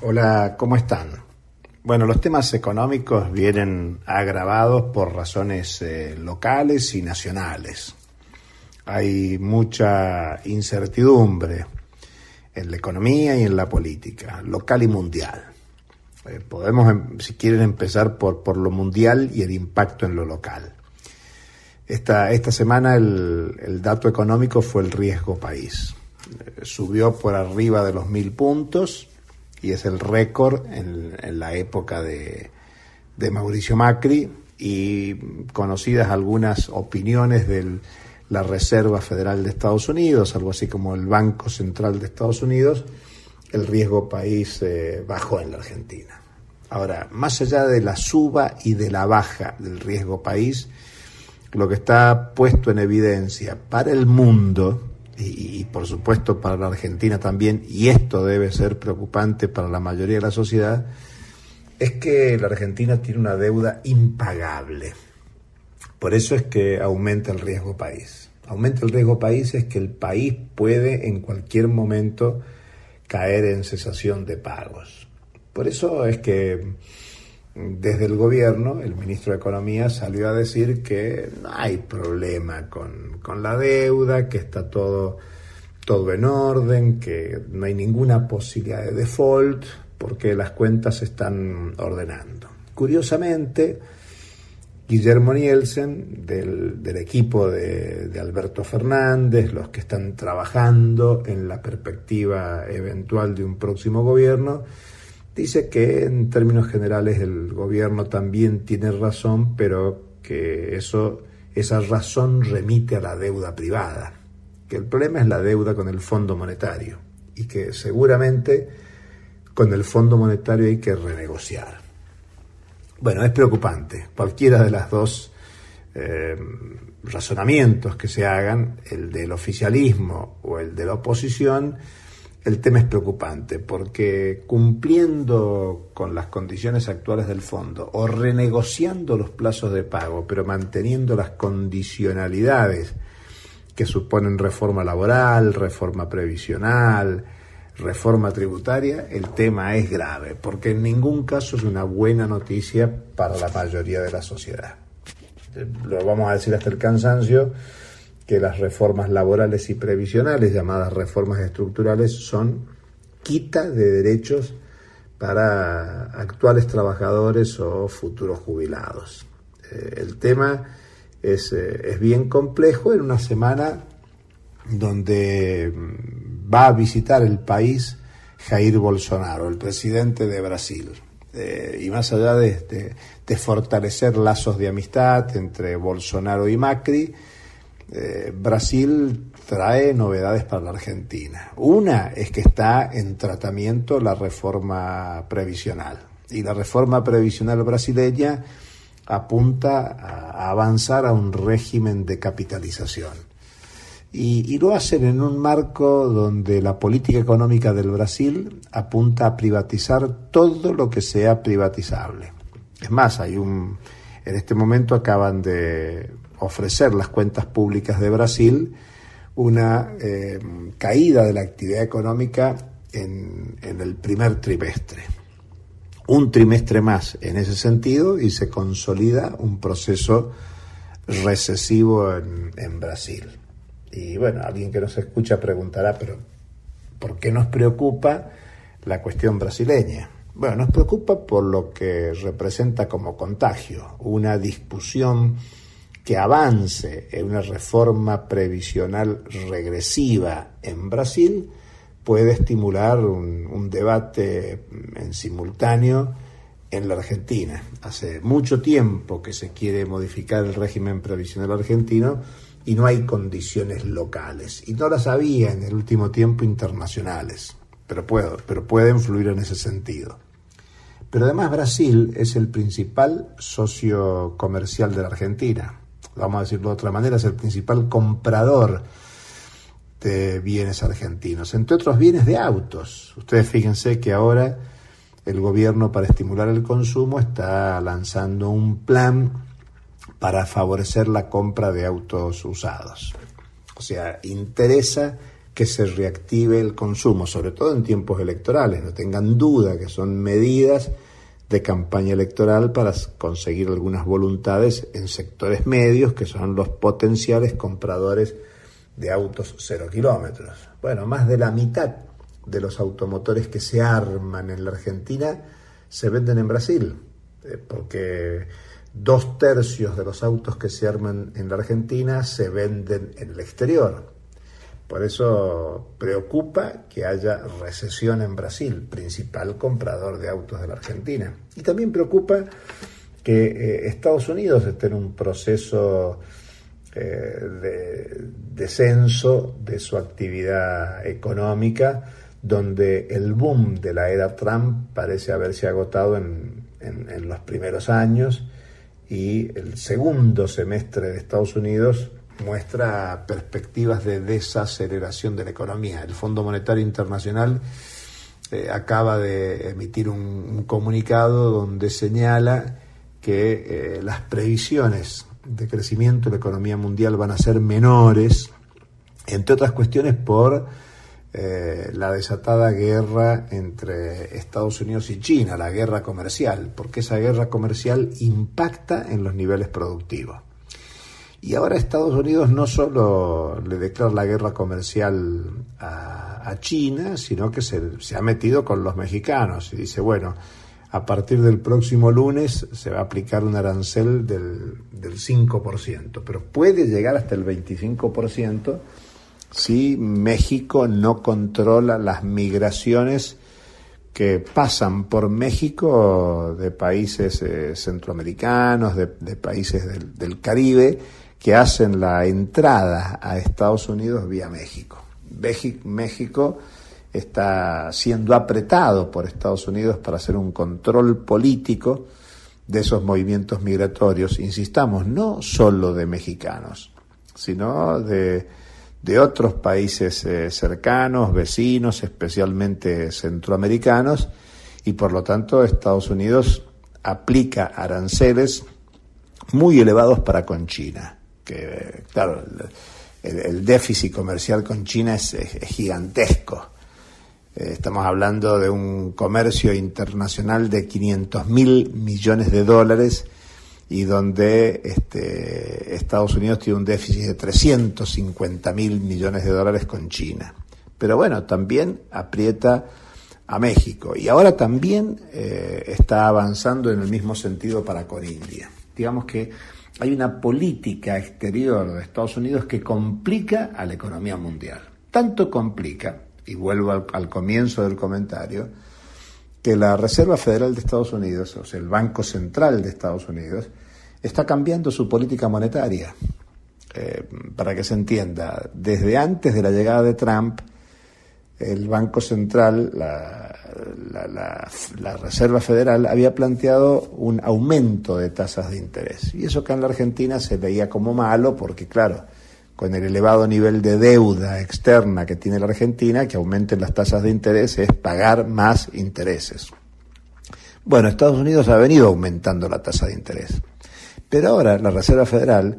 Hola, ¿cómo están? Bueno, los temas económicos vienen agravados por razones eh, locales y nacionales. Hay mucha incertidumbre en la economía y en la política, local y mundial. Eh, podemos, em- si quieren, empezar por, por lo mundial y el impacto en lo local. Esta, esta semana el, el dato económico fue el riesgo país. Eh, subió por arriba de los mil puntos y es el récord en, en la época de, de Mauricio Macri y conocidas algunas opiniones de la Reserva Federal de Estados Unidos, algo así como el Banco Central de Estados Unidos, el riesgo país eh, bajó en la Argentina. Ahora, más allá de la suba y de la baja del riesgo país, lo que está puesto en evidencia para el mundo y, por supuesto para la Argentina también, y esto debe ser preocupante para la mayoría de la sociedad, es que la Argentina tiene una deuda impagable. Por eso es que aumenta el riesgo país. Aumenta el riesgo país es que el país puede en cualquier momento caer en cesación de pagos. Por eso es que desde el gobierno, el ministro de Economía salió a decir que no hay problema con, con, la deuda, que está todo, todo en orden, que no hay ninguna posibilidad de default, porque las cuentas se están ordenando. Curiosamente, Guillermo Nielsen, del, del equipo de, de, Alberto Fernández, los que están trabajando en la perspectiva eventual de un próximo gobierno, dice que en términos generales el gobierno también tiene razón, pero que eso, esa razón remite a la deuda privada, que el problema es la deuda con el Fondo Monetario y que seguramente con el Fondo Monetario hay que renegociar. Bueno, es preocupante. Cualquiera de las dos eh, razonamientos que se hagan, el del oficialismo o el de la oposición, el tema es preocupante porque cumpliendo con las condiciones actuales del fondo o renegociando los plazos de pago, pero manteniendo las condicionalidades que suponen reforma laboral, reforma previsional, reforma tributaria, el tema es grave, porque en ningún caso es una buena noticia para la mayoría de la sociedad. Lo vamos a decir hasta el cansancio, que las reformas laborales y previsionales, llamadas reformas estructurales, son quita de derechos para actuales trabajadores o futuros jubilados. Eh, el tema es, eh, es bien complejo en una semana donde va a visitar el país Jair Bolsonaro, el presidente de Brasil. Eh, y más allá de, de, de, fortalecer lazos de amistad entre Bolsonaro y Macri, eh, Brasil trae novedades para la Argentina. Una es que está en tratamiento la reforma previsional. Y la reforma previsional brasileña apunta a, avanzar a un régimen de capitalización y, y, lo hacen en un marco donde la política económica del Brasil apunta a privatizar todo lo que sea privatizable. Es más, hay un en este momento acaban de ofrecer las cuentas públicas de Brasil una eh, caída de la actividad económica en, en el primer trimestre. Un trimestre más en ese sentido y se consolida un proceso recesivo en, en Brasil. Y bueno, alguien que nos escucha preguntará, pero ¿por qué nos preocupa la cuestión brasileña? Bueno, nos preocupa por lo que representa como contagio, una discusión que avance en una reforma previsional regresiva en Brasil puede estimular un, un debate en simultáneo en la Argentina. Hace mucho tiempo que se quiere modificar el régimen previsional argentino y no hay condiciones locales. Y no las había en el último tiempo internacionales, pero, puedo, pero puede influir en ese sentido. Pero además Brasil es el principal socio comercial de la Argentina. Vamos a decirlo de otra manera, es el principal comprador de bienes argentinos, entre otros bienes de autos. Ustedes fíjense que ahora el gobierno para estimular el consumo está lanzando un plan para favorecer la compra de autos usados. O sea, interesa que se reactive el consumo, sobre todo en tiempos electorales. No tengan duda que son medidas de campaña electoral para conseguir algunas voluntades en sectores medios que son los potenciales compradores de autos cero kilómetros. Bueno, más de la mitad de los automotores que se arman en la Argentina se venden en Brasil, eh, porque dos tercios de los autos que se arman en la Argentina se venden en el exterior. Por eso preocupa que haya recesión en Brasil, principal comprador de autos de la Argentina. Y también preocupa que eh, Estados Unidos esté en un proceso eh, de descenso de su actividad económica, donde el boom de la era Trump parece haberse agotado en, en los primeros años y el segundo semestre de Estados Unidos muestra perspectivas de desaceleración de la economía. El Fondo Monetario Internacional eh, acaba de emitir un, un, comunicado donde señala que eh, las previsiones de crecimiento de la economía mundial van a ser menores, entre otras cuestiones por eh, la desatada guerra entre Estados Unidos y China, la guerra comercial, porque esa guerra comercial impacta en los niveles productivos. Y ahora Estados Unidos no solo le declara la guerra comercial a, a China, sino que se, ha metido con los mexicanos y dice, bueno, a partir del próximo lunes se va a aplicar un arancel del, del 5%, pero puede llegar hasta el 25% si México no controla las migraciones que pasan por México de países eh, centroamericanos, de, de países del Caribe, que hacen la entrada a Estados Unidos vía México. México está siendo apretado por Estados Unidos para hacer un control político de esos movimientos migratorios, insistamos, no solo de mexicanos, sino de, otros países eh, cercanos, vecinos, especialmente centroamericanos, y por lo tanto Estados Unidos aplica aranceles muy elevados para con China que, claro, el, déficit comercial con China es, es, es gigantesco. Eh, estamos hablando de un comercio internacional de 500 mil millones de dólares y donde este, Estados Unidos tiene un déficit de 350 mil millones de dólares con China. Pero bueno, también aprieta a México y ahora también eh, está avanzando en el mismo sentido para con India. Digamos que hay una política exterior de Estados Unidos que complica a la economía mundial. Tanto complica, y vuelvo al, comienzo del comentario, que la Reserva Federal de Estados Unidos, o sea, el Banco Central de Estados Unidos, está cambiando su política monetaria. Eh, para que se entienda, desde antes de la llegada de Trump, el Banco Central, la, Reserva Federal, había planteado un aumento de tasas de interés. Y eso que en la Argentina se veía como malo porque, claro, con el elevado nivel de deuda externa que tiene la Argentina, que aumenten las tasas de interés es pagar más intereses. Bueno, Estados Unidos ha venido aumentando la tasa de interés. Pero ahora la Reserva Federal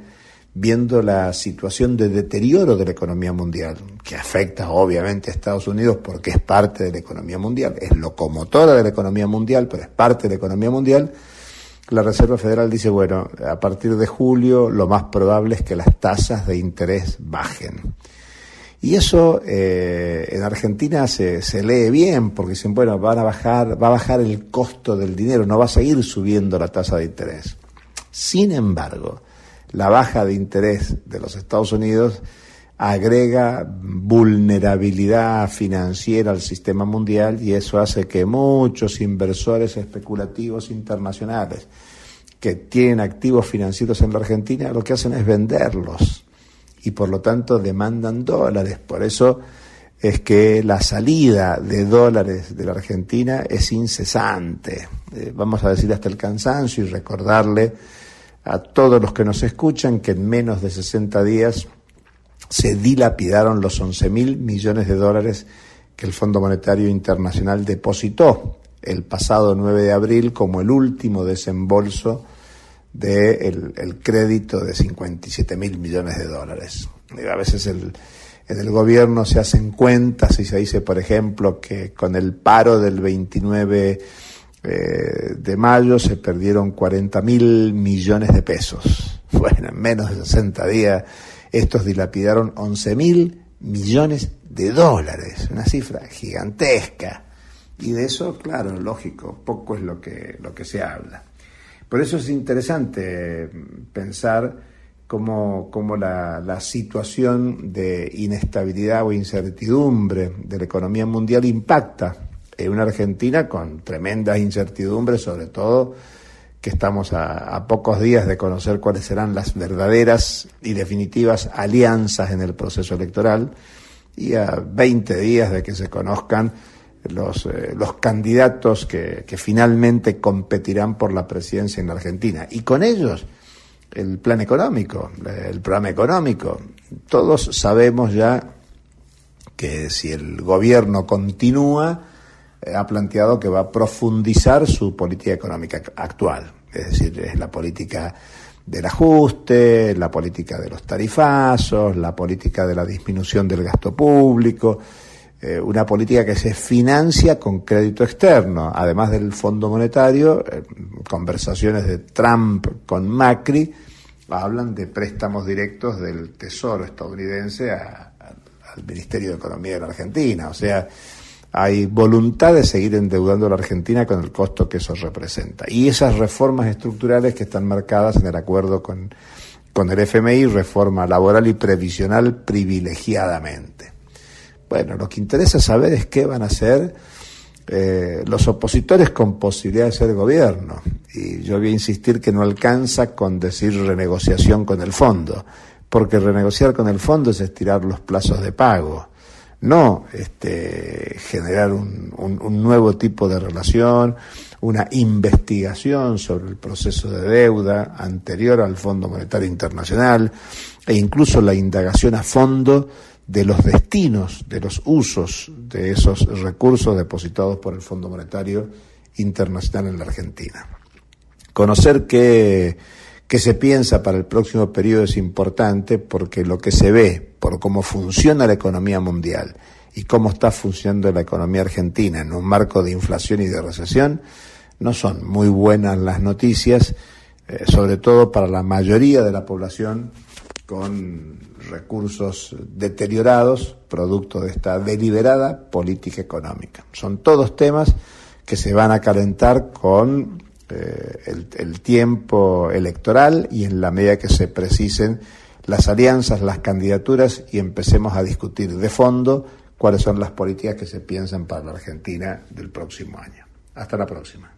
viendo la situación de deterioro de la economía mundial, que afecta obviamente a Estados Unidos porque es parte de la economía mundial, es locomotora de la economía mundial, pero es parte de la economía mundial, la Reserva Federal dice, bueno, a partir de julio lo más probable es que las tasas de interés bajen. Y eso eh, en Argentina se, se lee bien, porque dicen, bueno, van a bajar, va a bajar el costo del dinero, no va a seguir subiendo la tasa de interés. Sin embargo, la baja de interés de los Estados Unidos agrega vulnerabilidad financiera al sistema mundial y eso hace que muchos inversores especulativos internacionales que tienen activos financieros en la Argentina lo que hacen es venderlos y por lo tanto demandan dólares. Por eso es que la salida de dólares de la Argentina es incesante. Eh, vamos a decir hasta el cansancio y recordarle a todos los que nos escuchan que en menos de 60 días se dilapidaron los 11 mil millones de dólares que el Fondo Monetario Internacional depositó el pasado 9 de abril como el último desembolso del el crédito de 57 mil millones de dólares. A veces el, en el gobierno se hacen cuentas y se dice, por ejemplo, que con el paro del 29 eh, de mayo se perdieron 40 mil millones de pesos. [LAUGHS] Bueno, en menos de 60 días estos dilapidaron 11 mil millones de dólares, una cifra gigantesca. Y de eso, claro, lógico, poco es lo que, lo que se habla. Por eso es interesante pensar cómo, cómo la, situación de inestabilidad o incertidumbre de la economía mundial impacta una Argentina con tremendas incertidumbres, sobre todo que estamos a, a, pocos días de conocer cuáles serán las verdaderas y definitivas alianzas en el proceso electoral y a 20 días de que se conozcan los, eh, los candidatos que, que, finalmente competirán por la presidencia en la Argentina. Y con ellos el plan económico, el programa económico. Todos sabemos ya que si el gobierno continúa, ha planteado que va a profundizar su política económica actual, es decir, es la política del ajuste, la política de los tarifazos, la política de la disminución del gasto público, eh, una política que se financia con crédito externo, además del Fondo Monetario, eh, conversaciones de Trump con Macri hablan de préstamos directos del Tesoro estadounidense a, al Ministerio de Economía de la Argentina, o sea, hay voluntad de seguir endeudando a la Argentina con el costo que eso representa. Y esas reformas estructurales que están marcadas en el acuerdo con, con el FMI, reforma laboral y previsional privilegiadamente. Bueno, lo que interesa saber es qué van a hacer eh, los opositores con posibilidad de ser gobierno. Y yo voy a insistir que no alcanza con decir renegociación con el fondo, porque renegociar con el fondo es estirar los plazos de pago no este, generar un, un, un, nuevo tipo de relación, una investigación sobre el proceso de deuda anterior al Fondo Monetario Internacional e incluso la indagación a fondo de los destinos, de los usos de esos recursos depositados por el Fondo Monetario Internacional en la Argentina. Conocer que que se piensa para el próximo periodo es importante porque lo que se ve por cómo funciona la economía mundial y cómo está funcionando la economía argentina en un marco de inflación y de recesión, no son muy buenas las noticias, eh, sobre todo para la mayoría de la población con recursos deteriorados, producto de esta deliberada política económica. Son todos temas que se van a calentar con eh, el, el, tiempo electoral y en la medida que se precisen las alianzas, las candidaturas y empecemos a discutir de fondo cuáles son las políticas que se piensan para la Argentina del próximo año. Hasta la próxima.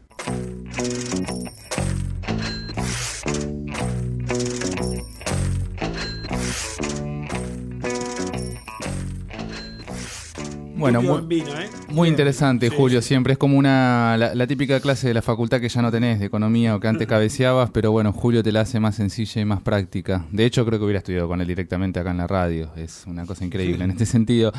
Bueno, muy, Gambino, ¿eh? muy interesante, Sí, Julio, siempre. Es como una la, la típica clase de la facultad que ya no tenés, de economía o que antes [LAUGHS] cabeceabas, pero bueno, Julio te la hace más sencilla y más práctica. De hecho, creo que hubiera estudiado con él directamente acá en la radio. Es una cosa increíble en este sentido.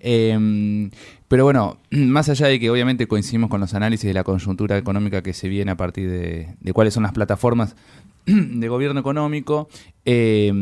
Eh, pero bueno, [CLEARS THROAT] más allá de que obviamente coincidimos con los análisis de la coyuntura económica que se viene a partir de, de cuáles son las plataformas [CLEARS THROAT] de gobierno económico, eh,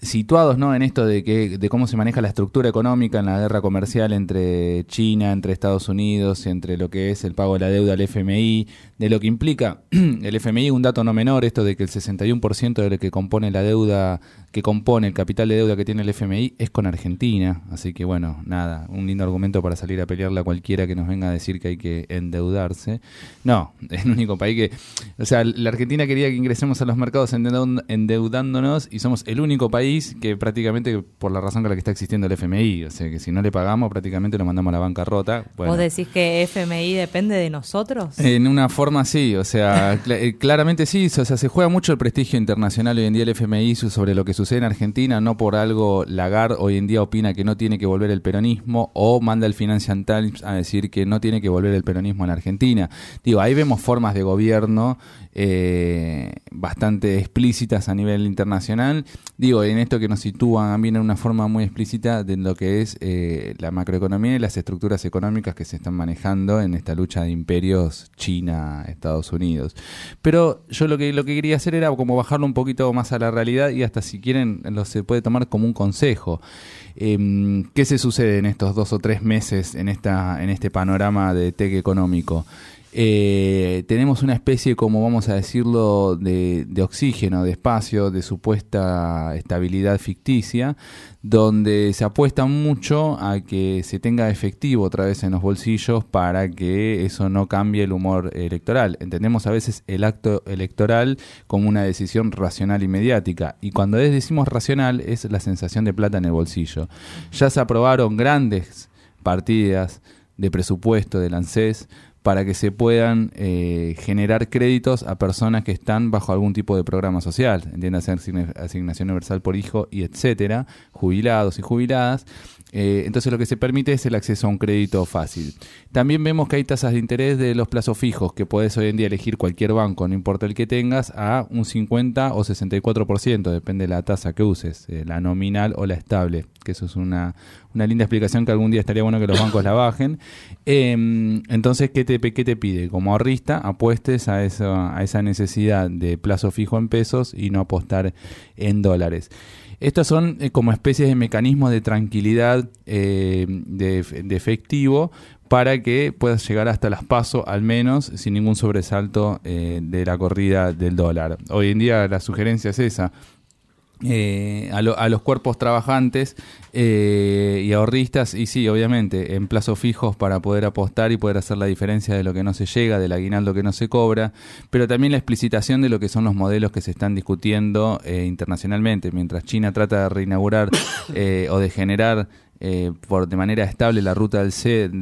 situados ¿no? en esto de, que, de cómo se maneja la estructura económica en la guerra comercial entre China, entre Estados Unidos, entre lo que es el pago de la deuda al FMI, de lo que implica [CLEARS THROAT] el FMI, un dato no menor, esto de que el 61% de lo que compone la deuda que compone el capital de deuda que tiene el FMI es con Argentina. Así que bueno, nada, un lindo argumento para salir a pelearle a cualquiera que nos venga a decir que hay que endeudarse. No, [LAUGHS] es el único país que... O sea, la Argentina quería que ingresemos a los mercados endeu- endeudándonos y somos el único país que prácticamente, por la razón con la que está existiendo el FMI, o sea que si no le pagamos prácticamente lo mandamos a la bancarrota. Bueno, ¿Vos decís que FMI depende de nosotros? en una forma sí, o sea, [LAUGHS] cl- eh, claramente sí, o sea, se juega mucho el prestigio internacional hoy en día el FMI sobre lo que sucede en Argentina, no por algo Lagarde hoy en día opina que no tiene que volver el peronismo o manda el Financial Times a decir que no tiene que volver el peronismo en Argentina. Digo, ahí vemos formas de gobierno eh, bastante explícitas a nivel internacional. Digo, en esto que nos sitúan también en una forma muy explícita de lo que es eh, la macroeconomía y las estructuras económicas que se están manejando en esta lucha de imperios China-Estados Unidos. Pero yo lo que, lo que quería hacer era como bajarlo un poquito más a la realidad y hasta si quieren lo se puede tomar como un consejo. Em, ¿Qué se sucede en estos dos o tres meses en, esta, en este panorama de tech económico? Eh, tenemos una especie, como vamos a decirlo, de, de oxígeno, de espacio, de supuesta estabilidad ficticia, donde se apuesta mucho a que se tenga efectivo otra vez en los bolsillos para que eso no cambie el humor electoral. Entendemos a veces el acto electoral como una decisión racional y mediática, y cuando decimos racional es la sensación de plata en el bolsillo. Ya se aprobaron grandes partidas de presupuesto del ANSES para que se puedan eh, generar créditos a personas que están bajo algún tipo de programa social, entiéndase asign- asignación universal por hijo y etcétera, jubilados y jubiladas. Eh, entonces lo que se permite es el acceso a un crédito fácil. También vemos que hay tasas de interés de los plazos fijos, que puedes hoy en día elegir cualquier banco, no importa el que tengas, a un 50 o 64%, depende de la tasa que uses, eh, la nominal o la estable, que eso es una, una linda explicación que algún día estaría bueno que los bancos la bajen. Eh, entonces, ¿qué te, ¿qué te pide? Como ahorrista, apuestes a, eso, a esa necesidad de plazo fijo en pesos y no apostar en dólares. Estos son eh, como especies de mecanismos de tranquilidad eh, de, de efectivo para que puedas llegar hasta las pasos al menos sin ningún sobresalto eh, de la corrida del dólar. Hoy en día la sugerencia es esa. Eh, a, lo- a los cuerpos trabajantes eh, y ahorristas, y sí, obviamente, en plazos fijos para poder apostar y poder hacer la diferencia de lo que no se llega, del aguinaldo que no se cobra, pero también la explicitación de lo que son los modelos que se están discutiendo eh, internacionalmente. Mientras China trata de reinaugurar [COUGHS] eh, o de generar eh, por de manera estable la ruta del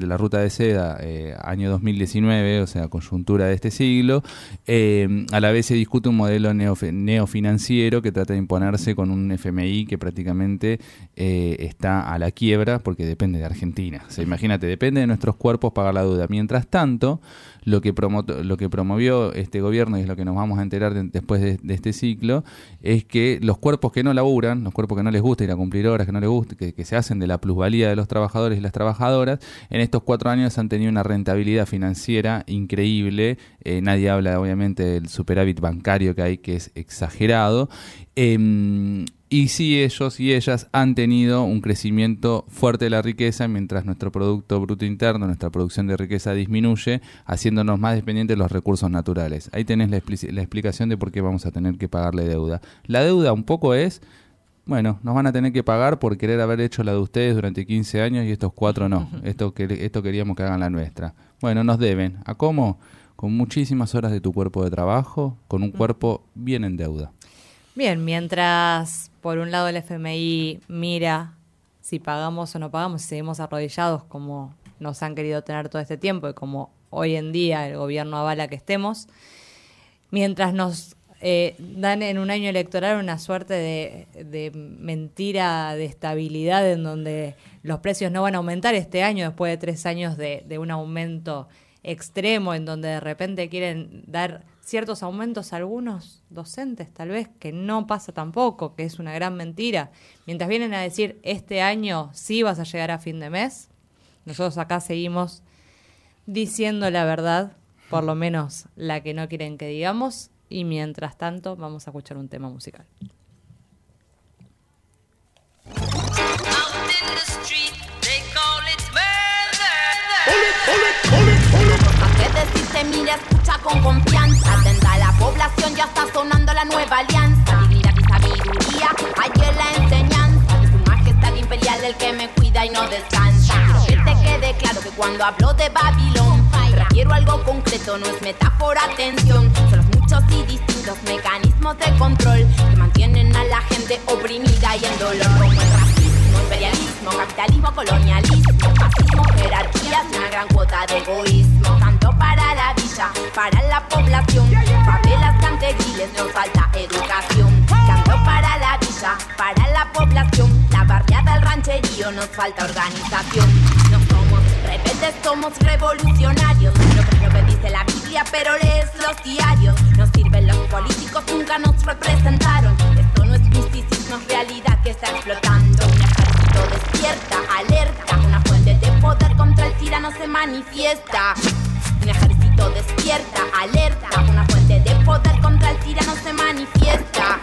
de la ruta de seda eh, año 2019, o sea, coyuntura de este siglo. Eh, a la vez se discute un modelo neof- neofinanciero que trata de imponerse con un FMI que prácticamente eh, está a la quiebra porque depende de Argentina. O imagínate, depende de nuestros cuerpos pagar la deuda. Mientras tanto, lo que, promo- lo que promovió este gobierno y es lo que nos vamos a enterar de- después de, este ciclo es que los cuerpos que no laburan, los cuerpos que no les gusta ir a cumplir horas, que no les gusta, que, que se hacen de la plusvalía de los trabajadores y las trabajadoras, en estos cuatro años han tenido una rentabilidad financiera increíble. Eh, nadie habla obviamente del superávit bancario que hay, que es exagerado. Em, y sí, ellos y ellas han tenido un crecimiento fuerte de la riqueza mientras nuestro Producto Bruto Interno, nuestra producción de riqueza disminuye, haciéndonos más dependientes de los recursos naturales. Ahí tenés la, la explicación de por qué vamos a tener que pagarle deuda. La deuda un poco es, bueno, nos van a tener que pagar por querer haber hecho la de ustedes durante 15 años y estos cuatro no. Esto, que, esto queríamos que hagan la nuestra. Bueno, nos deben. ¿A cómo? Con muchísimas horas de tu cuerpo de trabajo, con un cuerpo bien en deuda. Bien, mientras por un lado el FMI mira si pagamos o no pagamos, si seguimos arrodillados como nos han querido tener todo este tiempo y como hoy en día el gobierno avala que estemos, mientras nos eh, dan en un año electoral una suerte de, de mentira de estabilidad en donde los precios no van a aumentar este año después de tres años de, de un aumento extremo en donde de repente quieren dar ciertos aumentos a algunos docentes, tal vez, que no pasa tampoco, que es una gran mentira. Mientras vienen a decir, este año sí vas a llegar a fin de mes, nosotros acá seguimos diciendo la verdad, por lo menos la que no quieren que digamos, y mientras tanto vamos a escuchar un tema musical. ¿Qué mira, escucha con confianza. Atenta a la población, ya está sonando la nueva alianza. Dignidad y sabiduría, ayer el que me cuida y no descansa. Que te quede claro que cuando hablo de Babilón, requiero algo concreto, no es metáfora, atención. Son los muchos y distintos mecanismos de control que mantienen a la gente oprimida y en dolor, como el racismo, imperialismo, capitalismo, colonialismo, fascismo, jerarquías una gran cuota de egoísmo. Tanto para la para la población, favelas, canteriles, nos falta educación. Tanto para la villa, para la población, la barriada, el rancherío, nos falta organización. No somos rebeldes, somos revolucionarios. No crees lo que dice la Biblia, pero lees los diarios. Nos sirven los políticos, nunca nos representaron. Esto no es misticismo, es realidad que está explotando. Un ejército despierta, alerta. Una fuente de poder contra el tirano se manifiesta. Un despierta, alerta. Una fuente de poder contra el tirano se manifiesta.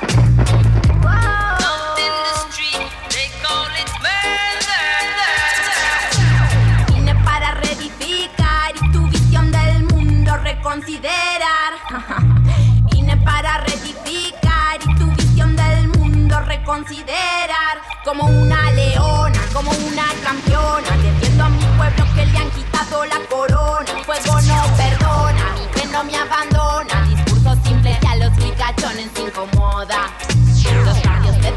Vine para reedificar y tu visión del mundo reconsiderar. [LAUGHS] Vine para reedificar y tu visión del mundo reconsiderar. Como una leona, como una campeona. Defiendo a mi pueblo que le han quitado la corona. Fuego no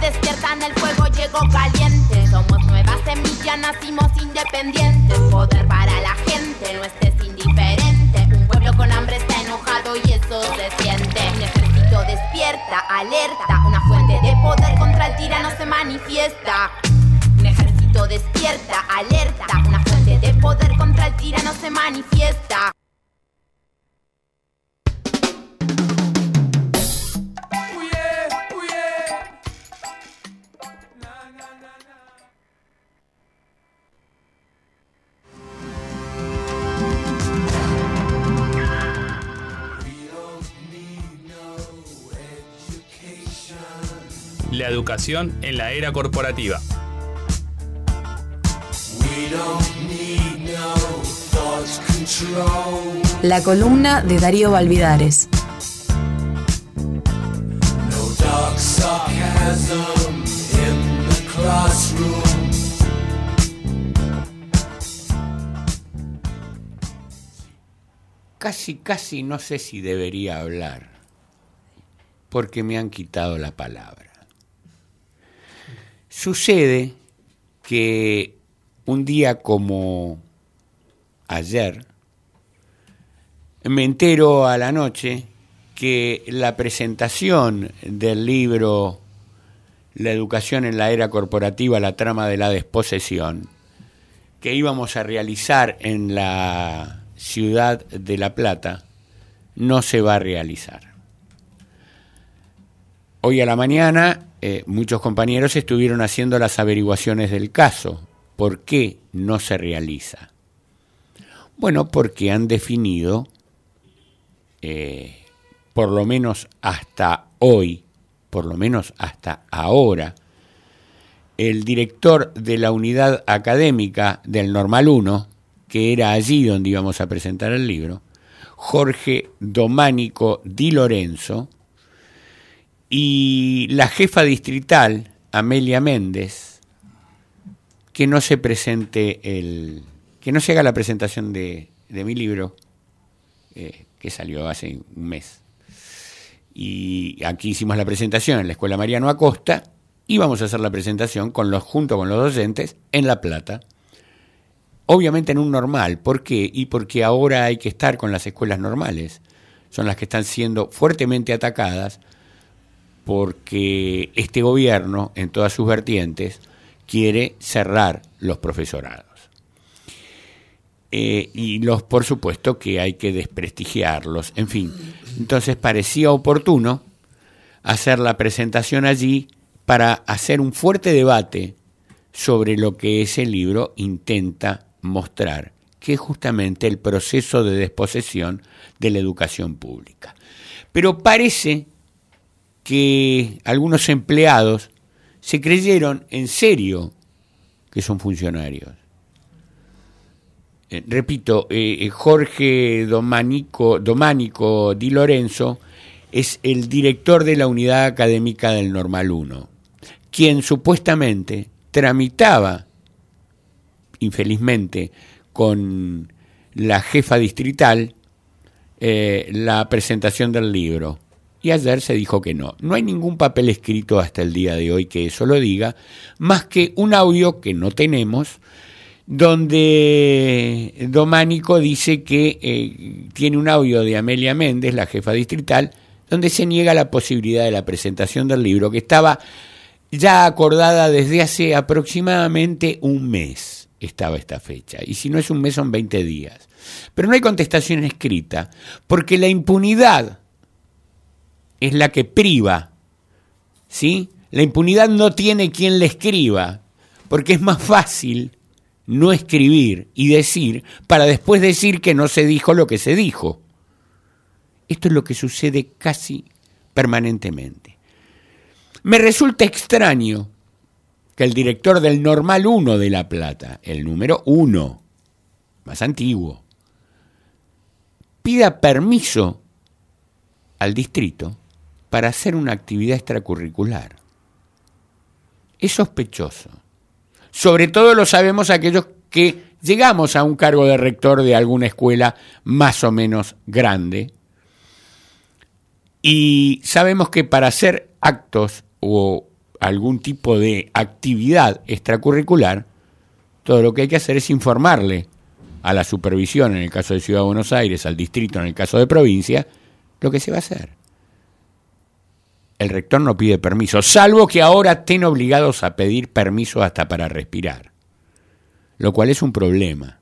despiertan, el fuego llegó caliente. Somos nueva semilla, nacimos independientes. Poder para la gente, no estés indiferente. Un pueblo con hambre está enojado y eso se siente. Un ejército despierta, alerta. Una fuente de poder contra el tirano se manifiesta. Un ejército despierta, alerta. Una fuente de poder contra el tirano se manifiesta. La educación en la era corporativa. La columna de Darío Valvidares. Casi, casi no sé si debería hablar, porque me han quitado la palabra. Sucede que un día como ayer, me entero a la noche que la presentación del libro La educación en la era corporativa, la trama de la desposesión, que íbamos a realizar en la ciudad de La Plata, no se va a realizar. Hoy a la mañana eh, muchos compañeros estuvieron haciendo las averiguaciones del caso. ¿Por qué no se realiza? Bueno, porque han definido, eh, por lo menos hasta hoy, por lo menos hasta ahora, el director de la unidad académica del Normal 1, que era allí donde íbamos a presentar el libro, Jorge Dománico Di Lorenzo, y la jefa distrital, Amelia Méndez, que no se presente el. que no se haga la presentación de, de mi libro, eh, que salió hace un mes. Y aquí hicimos la presentación en la Escuela Mariano Acosta y vamos a hacer la presentación con los, junto con los docentes en La Plata. Obviamente en un normal. ¿Por qué? Y porque ahora hay que estar con las escuelas normales. Son las que están siendo fuertemente atacadas porque este gobierno, en todas sus vertientes, quiere cerrar los profesorados. Eh, y los, por supuesto, que hay que desprestigiarlos, en fin. Entonces parecía oportuno hacer la presentación allí para hacer un fuerte debate sobre lo que ese libro intenta mostrar, que es justamente el proceso de desposesión de la educación pública. Pero parece que algunos empleados se creyeron en serio que son funcionarios. Eh, repito, eh, Jorge Domanico, Dománico Di Lorenzo es el director de la unidad académica del Normal 1, quien supuestamente tramitaba infelizmente, con la jefa distrital eh, la presentación del libro. Y ayer se dijo que no. No hay ningún papel escrito hasta el día de hoy que eso lo diga, más que un audio que no tenemos, donde Dománico dice que eh, tiene un audio de Amelia Méndez, la jefa distrital, donde se niega la posibilidad de la presentación del libro, que estaba ya acordada desde hace aproximadamente un mes, estaba esta fecha. Y si no es un mes, son 20 días. Pero no hay contestación escrita, porque la impunidad es la que priva, ¿sí? La impunidad no tiene quien le escriba, porque es más fácil no escribir y decir para después decir que no se dijo lo que se dijo. Esto es lo que sucede casi permanentemente. Me resulta extraño que el director del Normal 1 de La Plata, el número 1, más antiguo, pida permiso al distrito para hacer una actividad extracurricular. Es sospechoso. Sobre todo lo sabemos aquellos que llegamos a un cargo de rector de alguna escuela más o menos grande y sabemos que para hacer actos o algún tipo de actividad extracurricular, todo lo que hay que hacer es informarle a la supervisión, en el caso de Ciudad de Buenos Aires, al distrito, en el caso de provincia, lo que se va a hacer. El rector no pide permiso, salvo que ahora estén obligados a pedir permiso hasta para respirar, lo cual es un problema,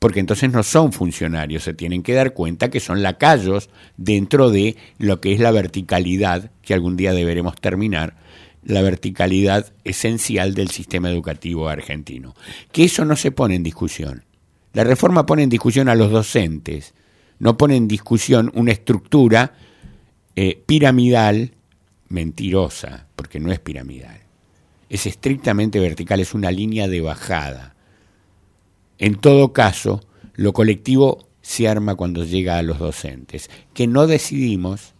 porque entonces no son funcionarios, se tienen que dar cuenta que son lacayos dentro de lo que es la verticalidad, que algún día deberemos terminar, la verticalidad esencial del sistema educativo argentino. Que eso no se pone en discusión. La reforma pone en discusión a los docentes, no pone en discusión una estructura eh, piramidal mentirosa, porque no es piramidal. Es estrictamente vertical, es una línea de bajada. En todo caso, lo colectivo se arma cuando llega a los docentes, que no decidimos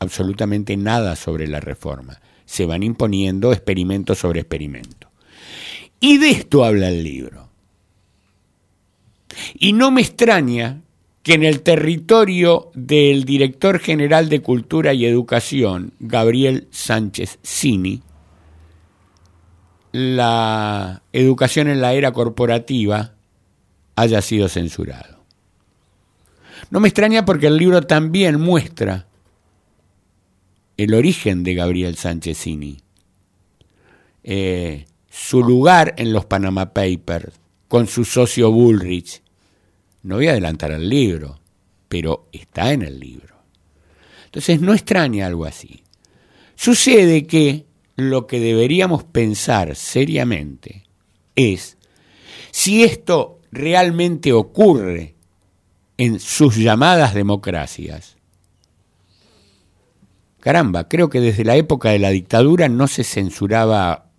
absolutamente nada sobre la reforma. Se van imponiendo experimento sobre experimento. Y de esto habla el libro. Y no me extraña que en el territorio del director general de Cultura y Educación, Gabriel Sánchez Cini, la educación en la era corporativa haya sido censurado. No me extraña porque el libro también muestra el origen de Gabriel Sánchez Cini, eh, su lugar en los Panama Papers con su socio Bullrich. No voy a adelantar el libro, pero está en el libro. Entonces no extraña algo así. Sucede que lo que deberíamos pensar seriamente es si esto realmente ocurre en sus llamadas democracias. Caramba, creo que desde la época de la dictadura no se censuraba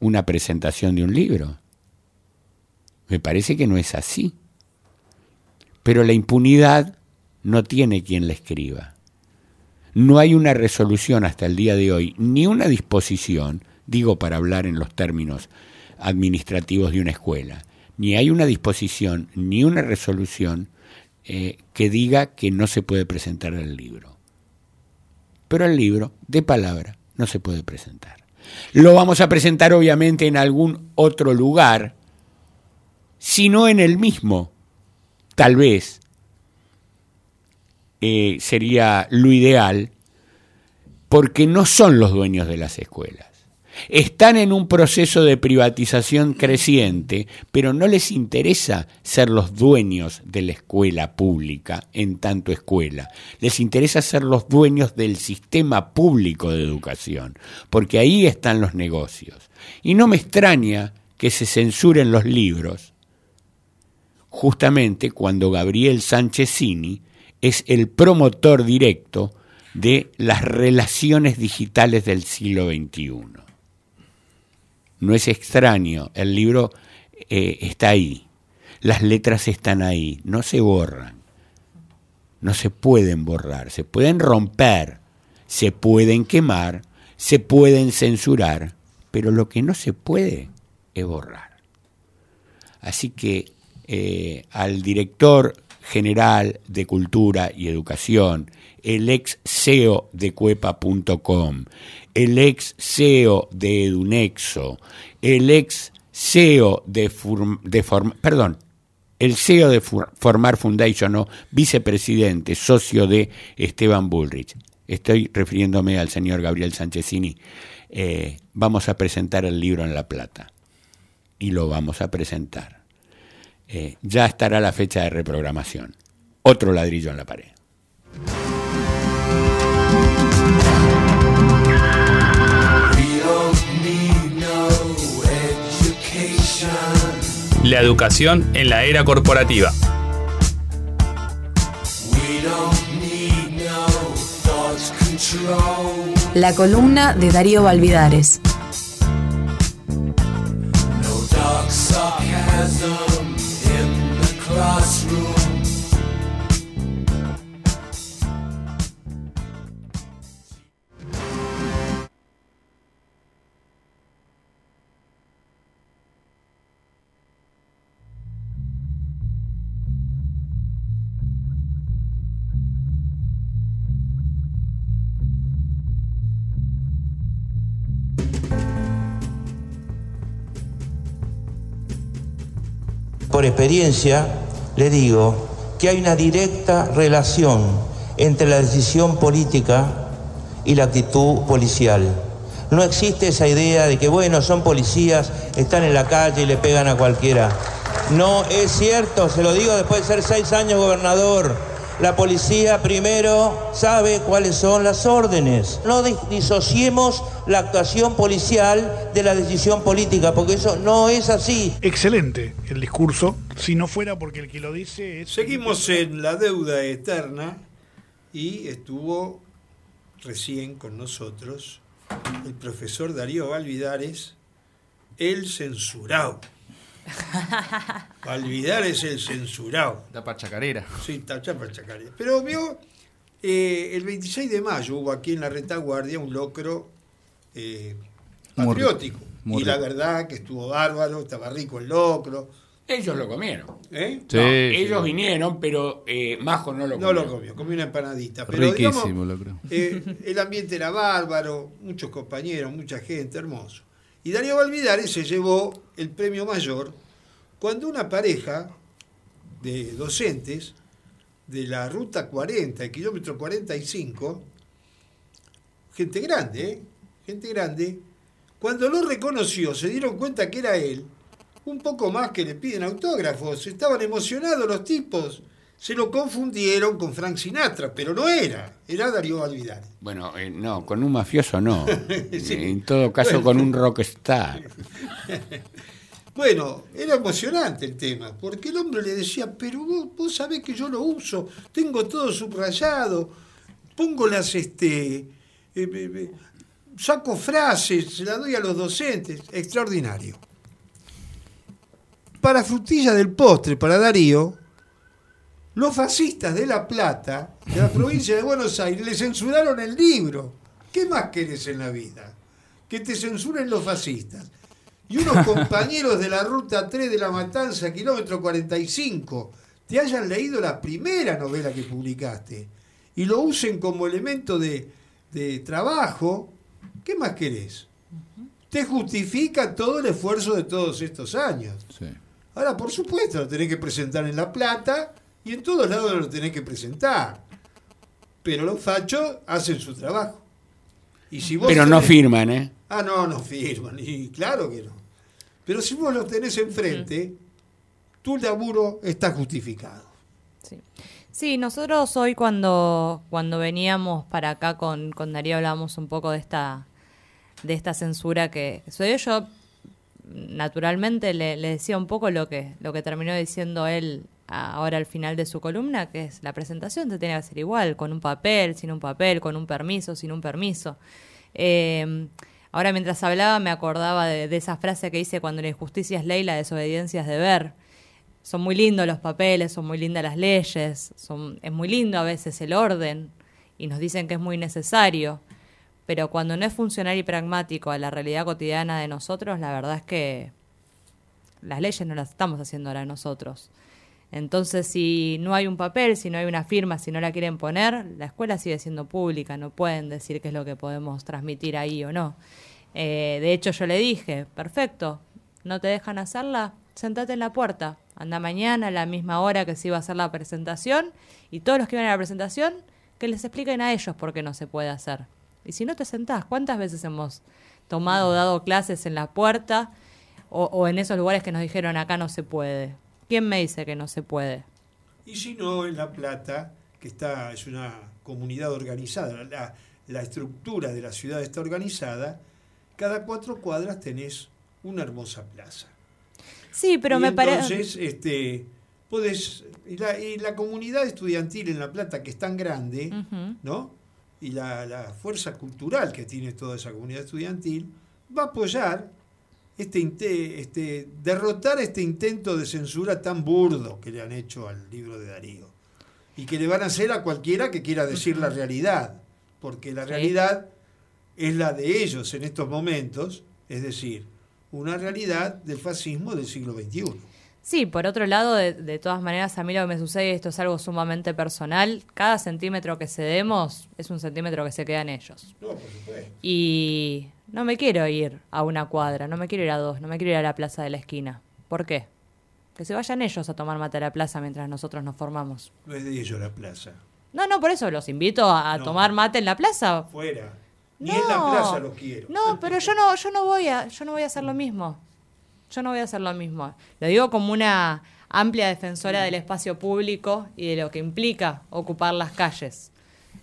una presentación de un libro. Me parece que no es así. Pero la impunidad no tiene quien la escriba. No hay una resolución hasta el día de hoy, ni una disposición, digo para hablar en los términos administrativos de una escuela, ni hay una disposición, ni una resolución eh, que diga que no se puede presentar el libro. Pero el libro, de palabra, no se puede presentar. Lo vamos a presentar obviamente en algún otro lugar, si no en el mismo, tal vez, eh, sería lo ideal, porque no son los dueños de las escuelas. Están en un proceso de privatización creciente, pero no les interesa ser los dueños de la escuela pública en tanto escuela. Les interesa ser los dueños del sistema público de educación, porque ahí están los negocios. Y no me extraña que se censuren los libros, justamente cuando Gabriel Sánchez Cini es el promotor directo de las relaciones digitales del siglo XXI. No es extraño, el libro eh, está ahí, las letras están ahí, no se borran, no se pueden borrar, se pueden romper, se pueden quemar, se pueden censurar, pero lo que no se puede es borrar. Así que eh, al director general de Cultura y Educación, el ex CEO de cuepa.com, el ex CEO de Edunexo, el ex CEO de, Form- perdón, el CEO de Formar Foundation vicepresidente, socio de Esteban Bullrich. Estoy refiriéndome al señor Gabriel Sanchezini. Eh, vamos a presentar el libro en La Plata y lo vamos a presentar. Eh, ya estará la fecha de reprogramación. Otro ladrillo en la pared. La educación en la era corporativa. La columna de Darío Valvidares. Experiencia, le digo que hay una directa relación entre la decisión política y la actitud policial. No existe esa idea de que, bueno, son policías, están en la calle y le pegan a cualquiera. No es cierto, se lo digo después de ser seis años gobernador. La policía primero sabe cuáles son las órdenes. No dis- disociemos la actuación policial de la decisión política, porque eso no es así. Excelente el discurso, si no fuera porque el que lo dice es... Seguimos en la deuda eterna y estuvo recién con nosotros el profesor Darío Valvidares, el censurado. [LAUGHS] Valvidares el censurado. Tapa chacarera. Sí, tapa chacarera. Pero vio, eh, el 26 de mayo hubo aquí en la retaguardia un locro eh, patriótico. muy y la verdad que estuvo bárbaro, estaba rico el locro. Ellos lo comieron. ¿Eh? No, ellos vinieron, pero eh, Majo no lo No comió. lo comió, comió una empanadita. Pero, Riquísimo, digamos, locro. eh, el ambiente era bárbaro, muchos compañeros, mucha gente, hermoso. Y Darío Valvidares se llevó el premio mayor cuando una pareja de docentes de la ruta 40, el kilómetro 45, gente grande, ¿eh? gente grande, cuando lo reconoció, se dieron cuenta que era él, un poco más que le piden autógrafos, estaban emocionados los tipos, se lo confundieron con Frank Sinatra, pero no era, era Darío Valvidares. Bueno, eh, no, con un mafioso no. [LAUGHS] Sí. En todo caso, Bueno. con un rockstar. [LAUGHS] Bueno, era emocionante el tema, porque el hombre le decía, pero vos, vos sabés que yo lo uso, tengo todo subrayado, pongo las, este, eh, saco frases, se las doy a los docentes, extraordinario. Para frutilla del postre, para Darío, los fascistas de La Plata, de la provincia de Buenos Aires, le censuraron el libro. ¿Qué más querés en la vida? Que te censuren los fascistas. Y unos [LAUGHS] compañeros de la ruta 3 de la Matanza, kilómetro 45, te hayan leído la primera novela que publicaste y lo usen como elemento de, de trabajo, ¿qué más querés? Te justifica todo el esfuerzo de todos estos años. Ahora, por supuesto, lo tenés que presentar en La Plata y en todos lados lo tenés que presentar. Pero los fachos hacen su trabajo. Y si vos Pero no firman, ¿eh? Ah, no, no firman, y claro que no. Pero si vos lo tenés enfrente, tu laburo está justificado. Sí, nosotros hoy cuando, cuando veníamos para acá con, con Darío hablábamos un poco de esta, de esta censura que sucedió. Yo naturalmente le, le decía un poco lo que, lo que terminó diciendo él ahora al final de su columna, que es la presentación te tiene que hacer igual, con un papel, sin un papel, con un permiso, sin un permiso. Eh, ahora mientras hablaba me acordaba de, de esa frase que dice cuando la injusticia es ley, la desobediencia es deber son muy lindos los papeles, son muy lindas las leyes, son, es muy lindo a veces el orden y nos dicen que es muy necesario, pero cuando no es funcional y pragmático a la realidad cotidiana de nosotros, la verdad es que las leyes no las estamos haciendo ahora nosotros. Entonces, si no hay un papel, si no hay una firma, si no la quieren poner, la escuela sigue siendo pública, no pueden decir qué es lo que podemos transmitir ahí o no. Eh, de hecho, yo le dije, perfecto, no te dejan hacerla, sentate en la puerta, anda mañana a la misma hora que se iba a hacer la presentación y todos los que iban a la presentación, que les expliquen a ellos por qué no se puede hacer. Y si no te sentás, ¿cuántas veces hemos tomado o dado clases en la puerta o, o en esos lugares que nos dijeron acá no se puede? ¿Quién me dice que no se puede? Y si no, en La Plata, que está, es una comunidad organizada, la, la estructura de la ciudad está organizada, cada cuatro cuadras tenés una hermosa plaza. Sí, pero Y me parece... Entonces, este, podés, y la, y la comunidad estudiantil en La Plata, que es tan grande, ¿no? Y la, la fuerza cultural que tiene toda esa comunidad estudiantil, va a apoyar este, este, derrotar este intento de censura tan burdo que le han hecho al libro de Darío. Y que le van a hacer a cualquiera que quiera decir la realidad. Porque la realidad es la de ellos en estos momentos, es decir, una realidad del fascismo del siglo XXI. Sí, por otro lado, de, de todas maneras, a mí lo que me sucede, esto es algo sumamente personal, cada centímetro que cedemos es un centímetro que se queda en ellos. No, por supuesto. Y no me quiero ir a una cuadra, no me quiero ir a dos, no me quiero ir a la plaza de la esquina. ¿Por qué? Que se vayan ellos a tomar mate a la plaza mientras nosotros nos formamos. No es de ellos la plaza. No, no, por eso los invito a, a No. tomar mate en la plaza. Fuera. Ni No. en la plaza lo quiero. No, pero yo no, yo no voy a, yo no voy a hacer lo mismo. Yo no voy a hacer lo mismo. Lo digo como una amplia defensora del espacio público y de lo que implica ocupar las calles.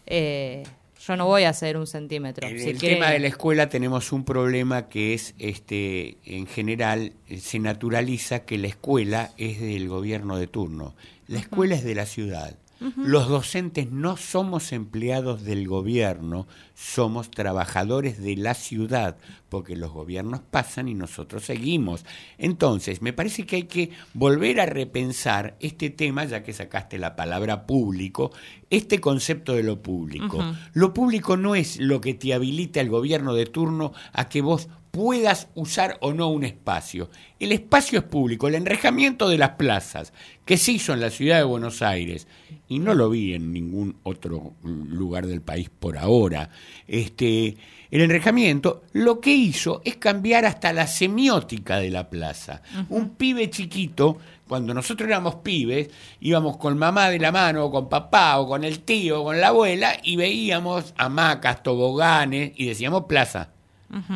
Eh, yo no voy a hacer un centímetro. En Si el quiere- tema de la escuela tenemos un problema que es, este, en general, eh, se naturaliza que la escuela es del gobierno de turno. La escuela es de la ciudad. Los docentes no somos empleados del gobierno, somos trabajadores de la ciudad, porque los gobiernos pasan y nosotros seguimos. Entonces, me parece que hay que volver a repensar este tema, ya que sacaste la palabra público, este concepto de lo público. Lo público no es lo que te habilita el gobierno de turno a que vos puedas usar o no un espacio. El espacio es público, el enrejamiento de las plazas que se hizo en la ciudad de Buenos Aires, y no lo vi en ningún otro lugar del país por ahora, este, el enrejamiento lo que hizo es cambiar hasta la semiótica de la plaza. Un pibe chiquito, cuando nosotros éramos pibes, íbamos con mamá de la mano, o con papá, o con el tío, o con la abuela, y veíamos hamacas, toboganes, y decíamos plaza.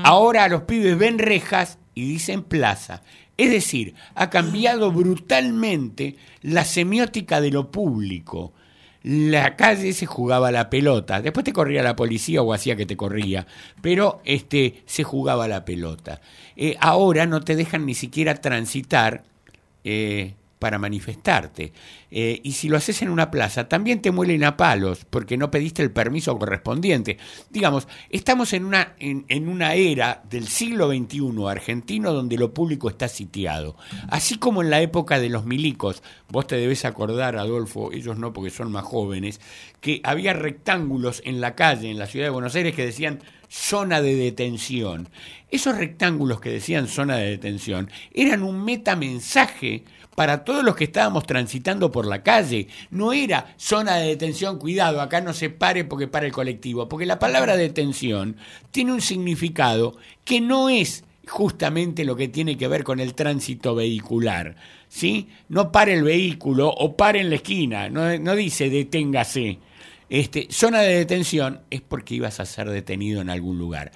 Ahora los pibes ven rejas y dicen plaza. Es decir, ha cambiado brutalmente la semiótica de lo público. La calle se jugaba la pelota, después te corría la policía o hacía que te corría, pero este se jugaba la pelota. Eh, ahora no te dejan ni siquiera transitar eh, para manifestarte. Eh, y si lo haces en una plaza, también te muelen a palos porque no pediste el permiso correspondiente. Digamos, estamos en una, en, una era del siglo XXI argentino donde lo público está sitiado. Así como en la época de los milicos, vos te debes acordar, Adolfo, ellos no porque son más jóvenes, que había rectángulos en la calle, en la ciudad de Buenos Aires, que decían zona de detención. Esos rectángulos que decían zona de detención eran un metamensaje para todos los que estábamos transitando por la calle. No era zona de detención, cuidado, acá no se pare porque para el colectivo, porque la palabra detención tiene un significado que no es justamente lo que tiene que ver con el tránsito vehicular. ¿sí? No pare el vehículo o pare en la esquina, no, dice deténgase. Este, zona de detención es porque ibas a ser detenido en algún lugar.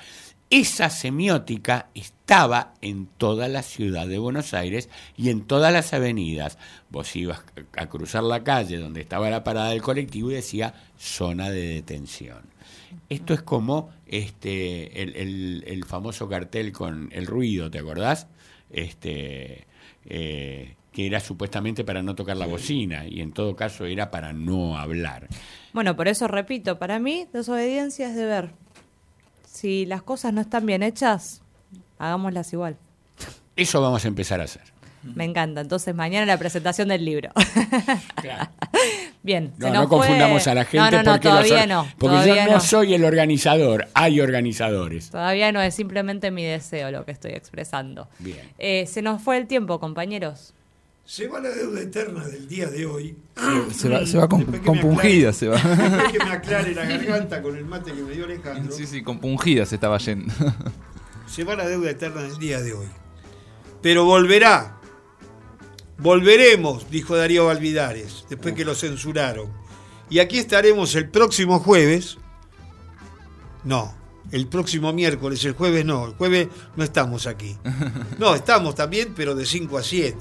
Esa semiótica estaba en toda la ciudad de Buenos Aires y en todas las avenidas. Vos ibas a cruzar la calle donde estaba la parada del colectivo y decía zona de detención. Esto es como este, el, el- el famoso cartel con el ruido, ¿te acordás? Este, eh, que era supuestamente para no tocar la bocina y en todo caso era para no hablar. Bueno, por eso repito, para mí desobediencia es deber. Si las cosas no están bien hechas, hagámoslas igual. Eso vamos a empezar a hacer. Me encanta. Entonces, mañana la presentación del libro. [LAUGHS] Bien. No, no fue- confundamos a la gente No, no, no, porque, los todavía no. porque yo todavía no. soy el organizador, hay organizadores. Todavía no es simplemente mi deseo lo que estoy expresando. Bien. Eh, se nos fue el tiempo, compañeros. Se va la deuda eterna del día de hoy. Se va, se va con- compungida, aclare- se va. después que me aclare la garganta con el mate que me dio Alejandro. Sí, sí, compungida se estaba yendo. Se va la deuda eterna del día de hoy. Pero volverá. Volveremos, dijo Darío Valvidares, después que lo censuraron. Y aquí estaremos el próximo jueves. No, el próximo miércoles, el jueves no, el jueves no estamos aquí. No, estamos también, pero de 5 a 7.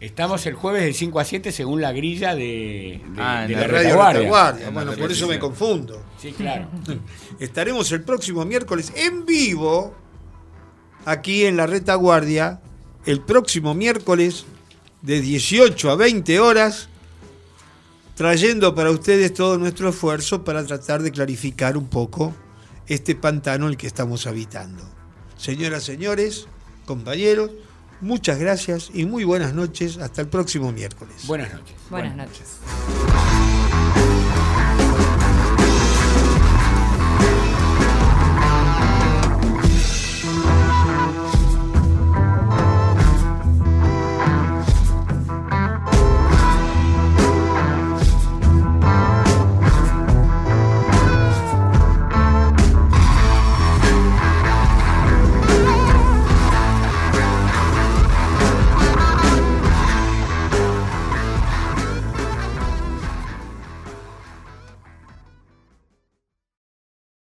Estamos el jueves de 5 a 7 según la grilla de, de, Ah, de en la, la radio retaguardia. Retaguardia. Bueno, por eso me confundo. Sí, claro. [LAUGHS] Estaremos el próximo miércoles en vivo aquí en la retaguardia. El próximo miércoles de 18 a 20 horas, trayendo para ustedes todo nuestro esfuerzo para tratar de clarificar un poco este pantano en el que estamos habitando. Señoras, señores, compañeros, muchas gracias y muy buenas noches. Hasta el próximo miércoles. Buenas noches. Buenas noches.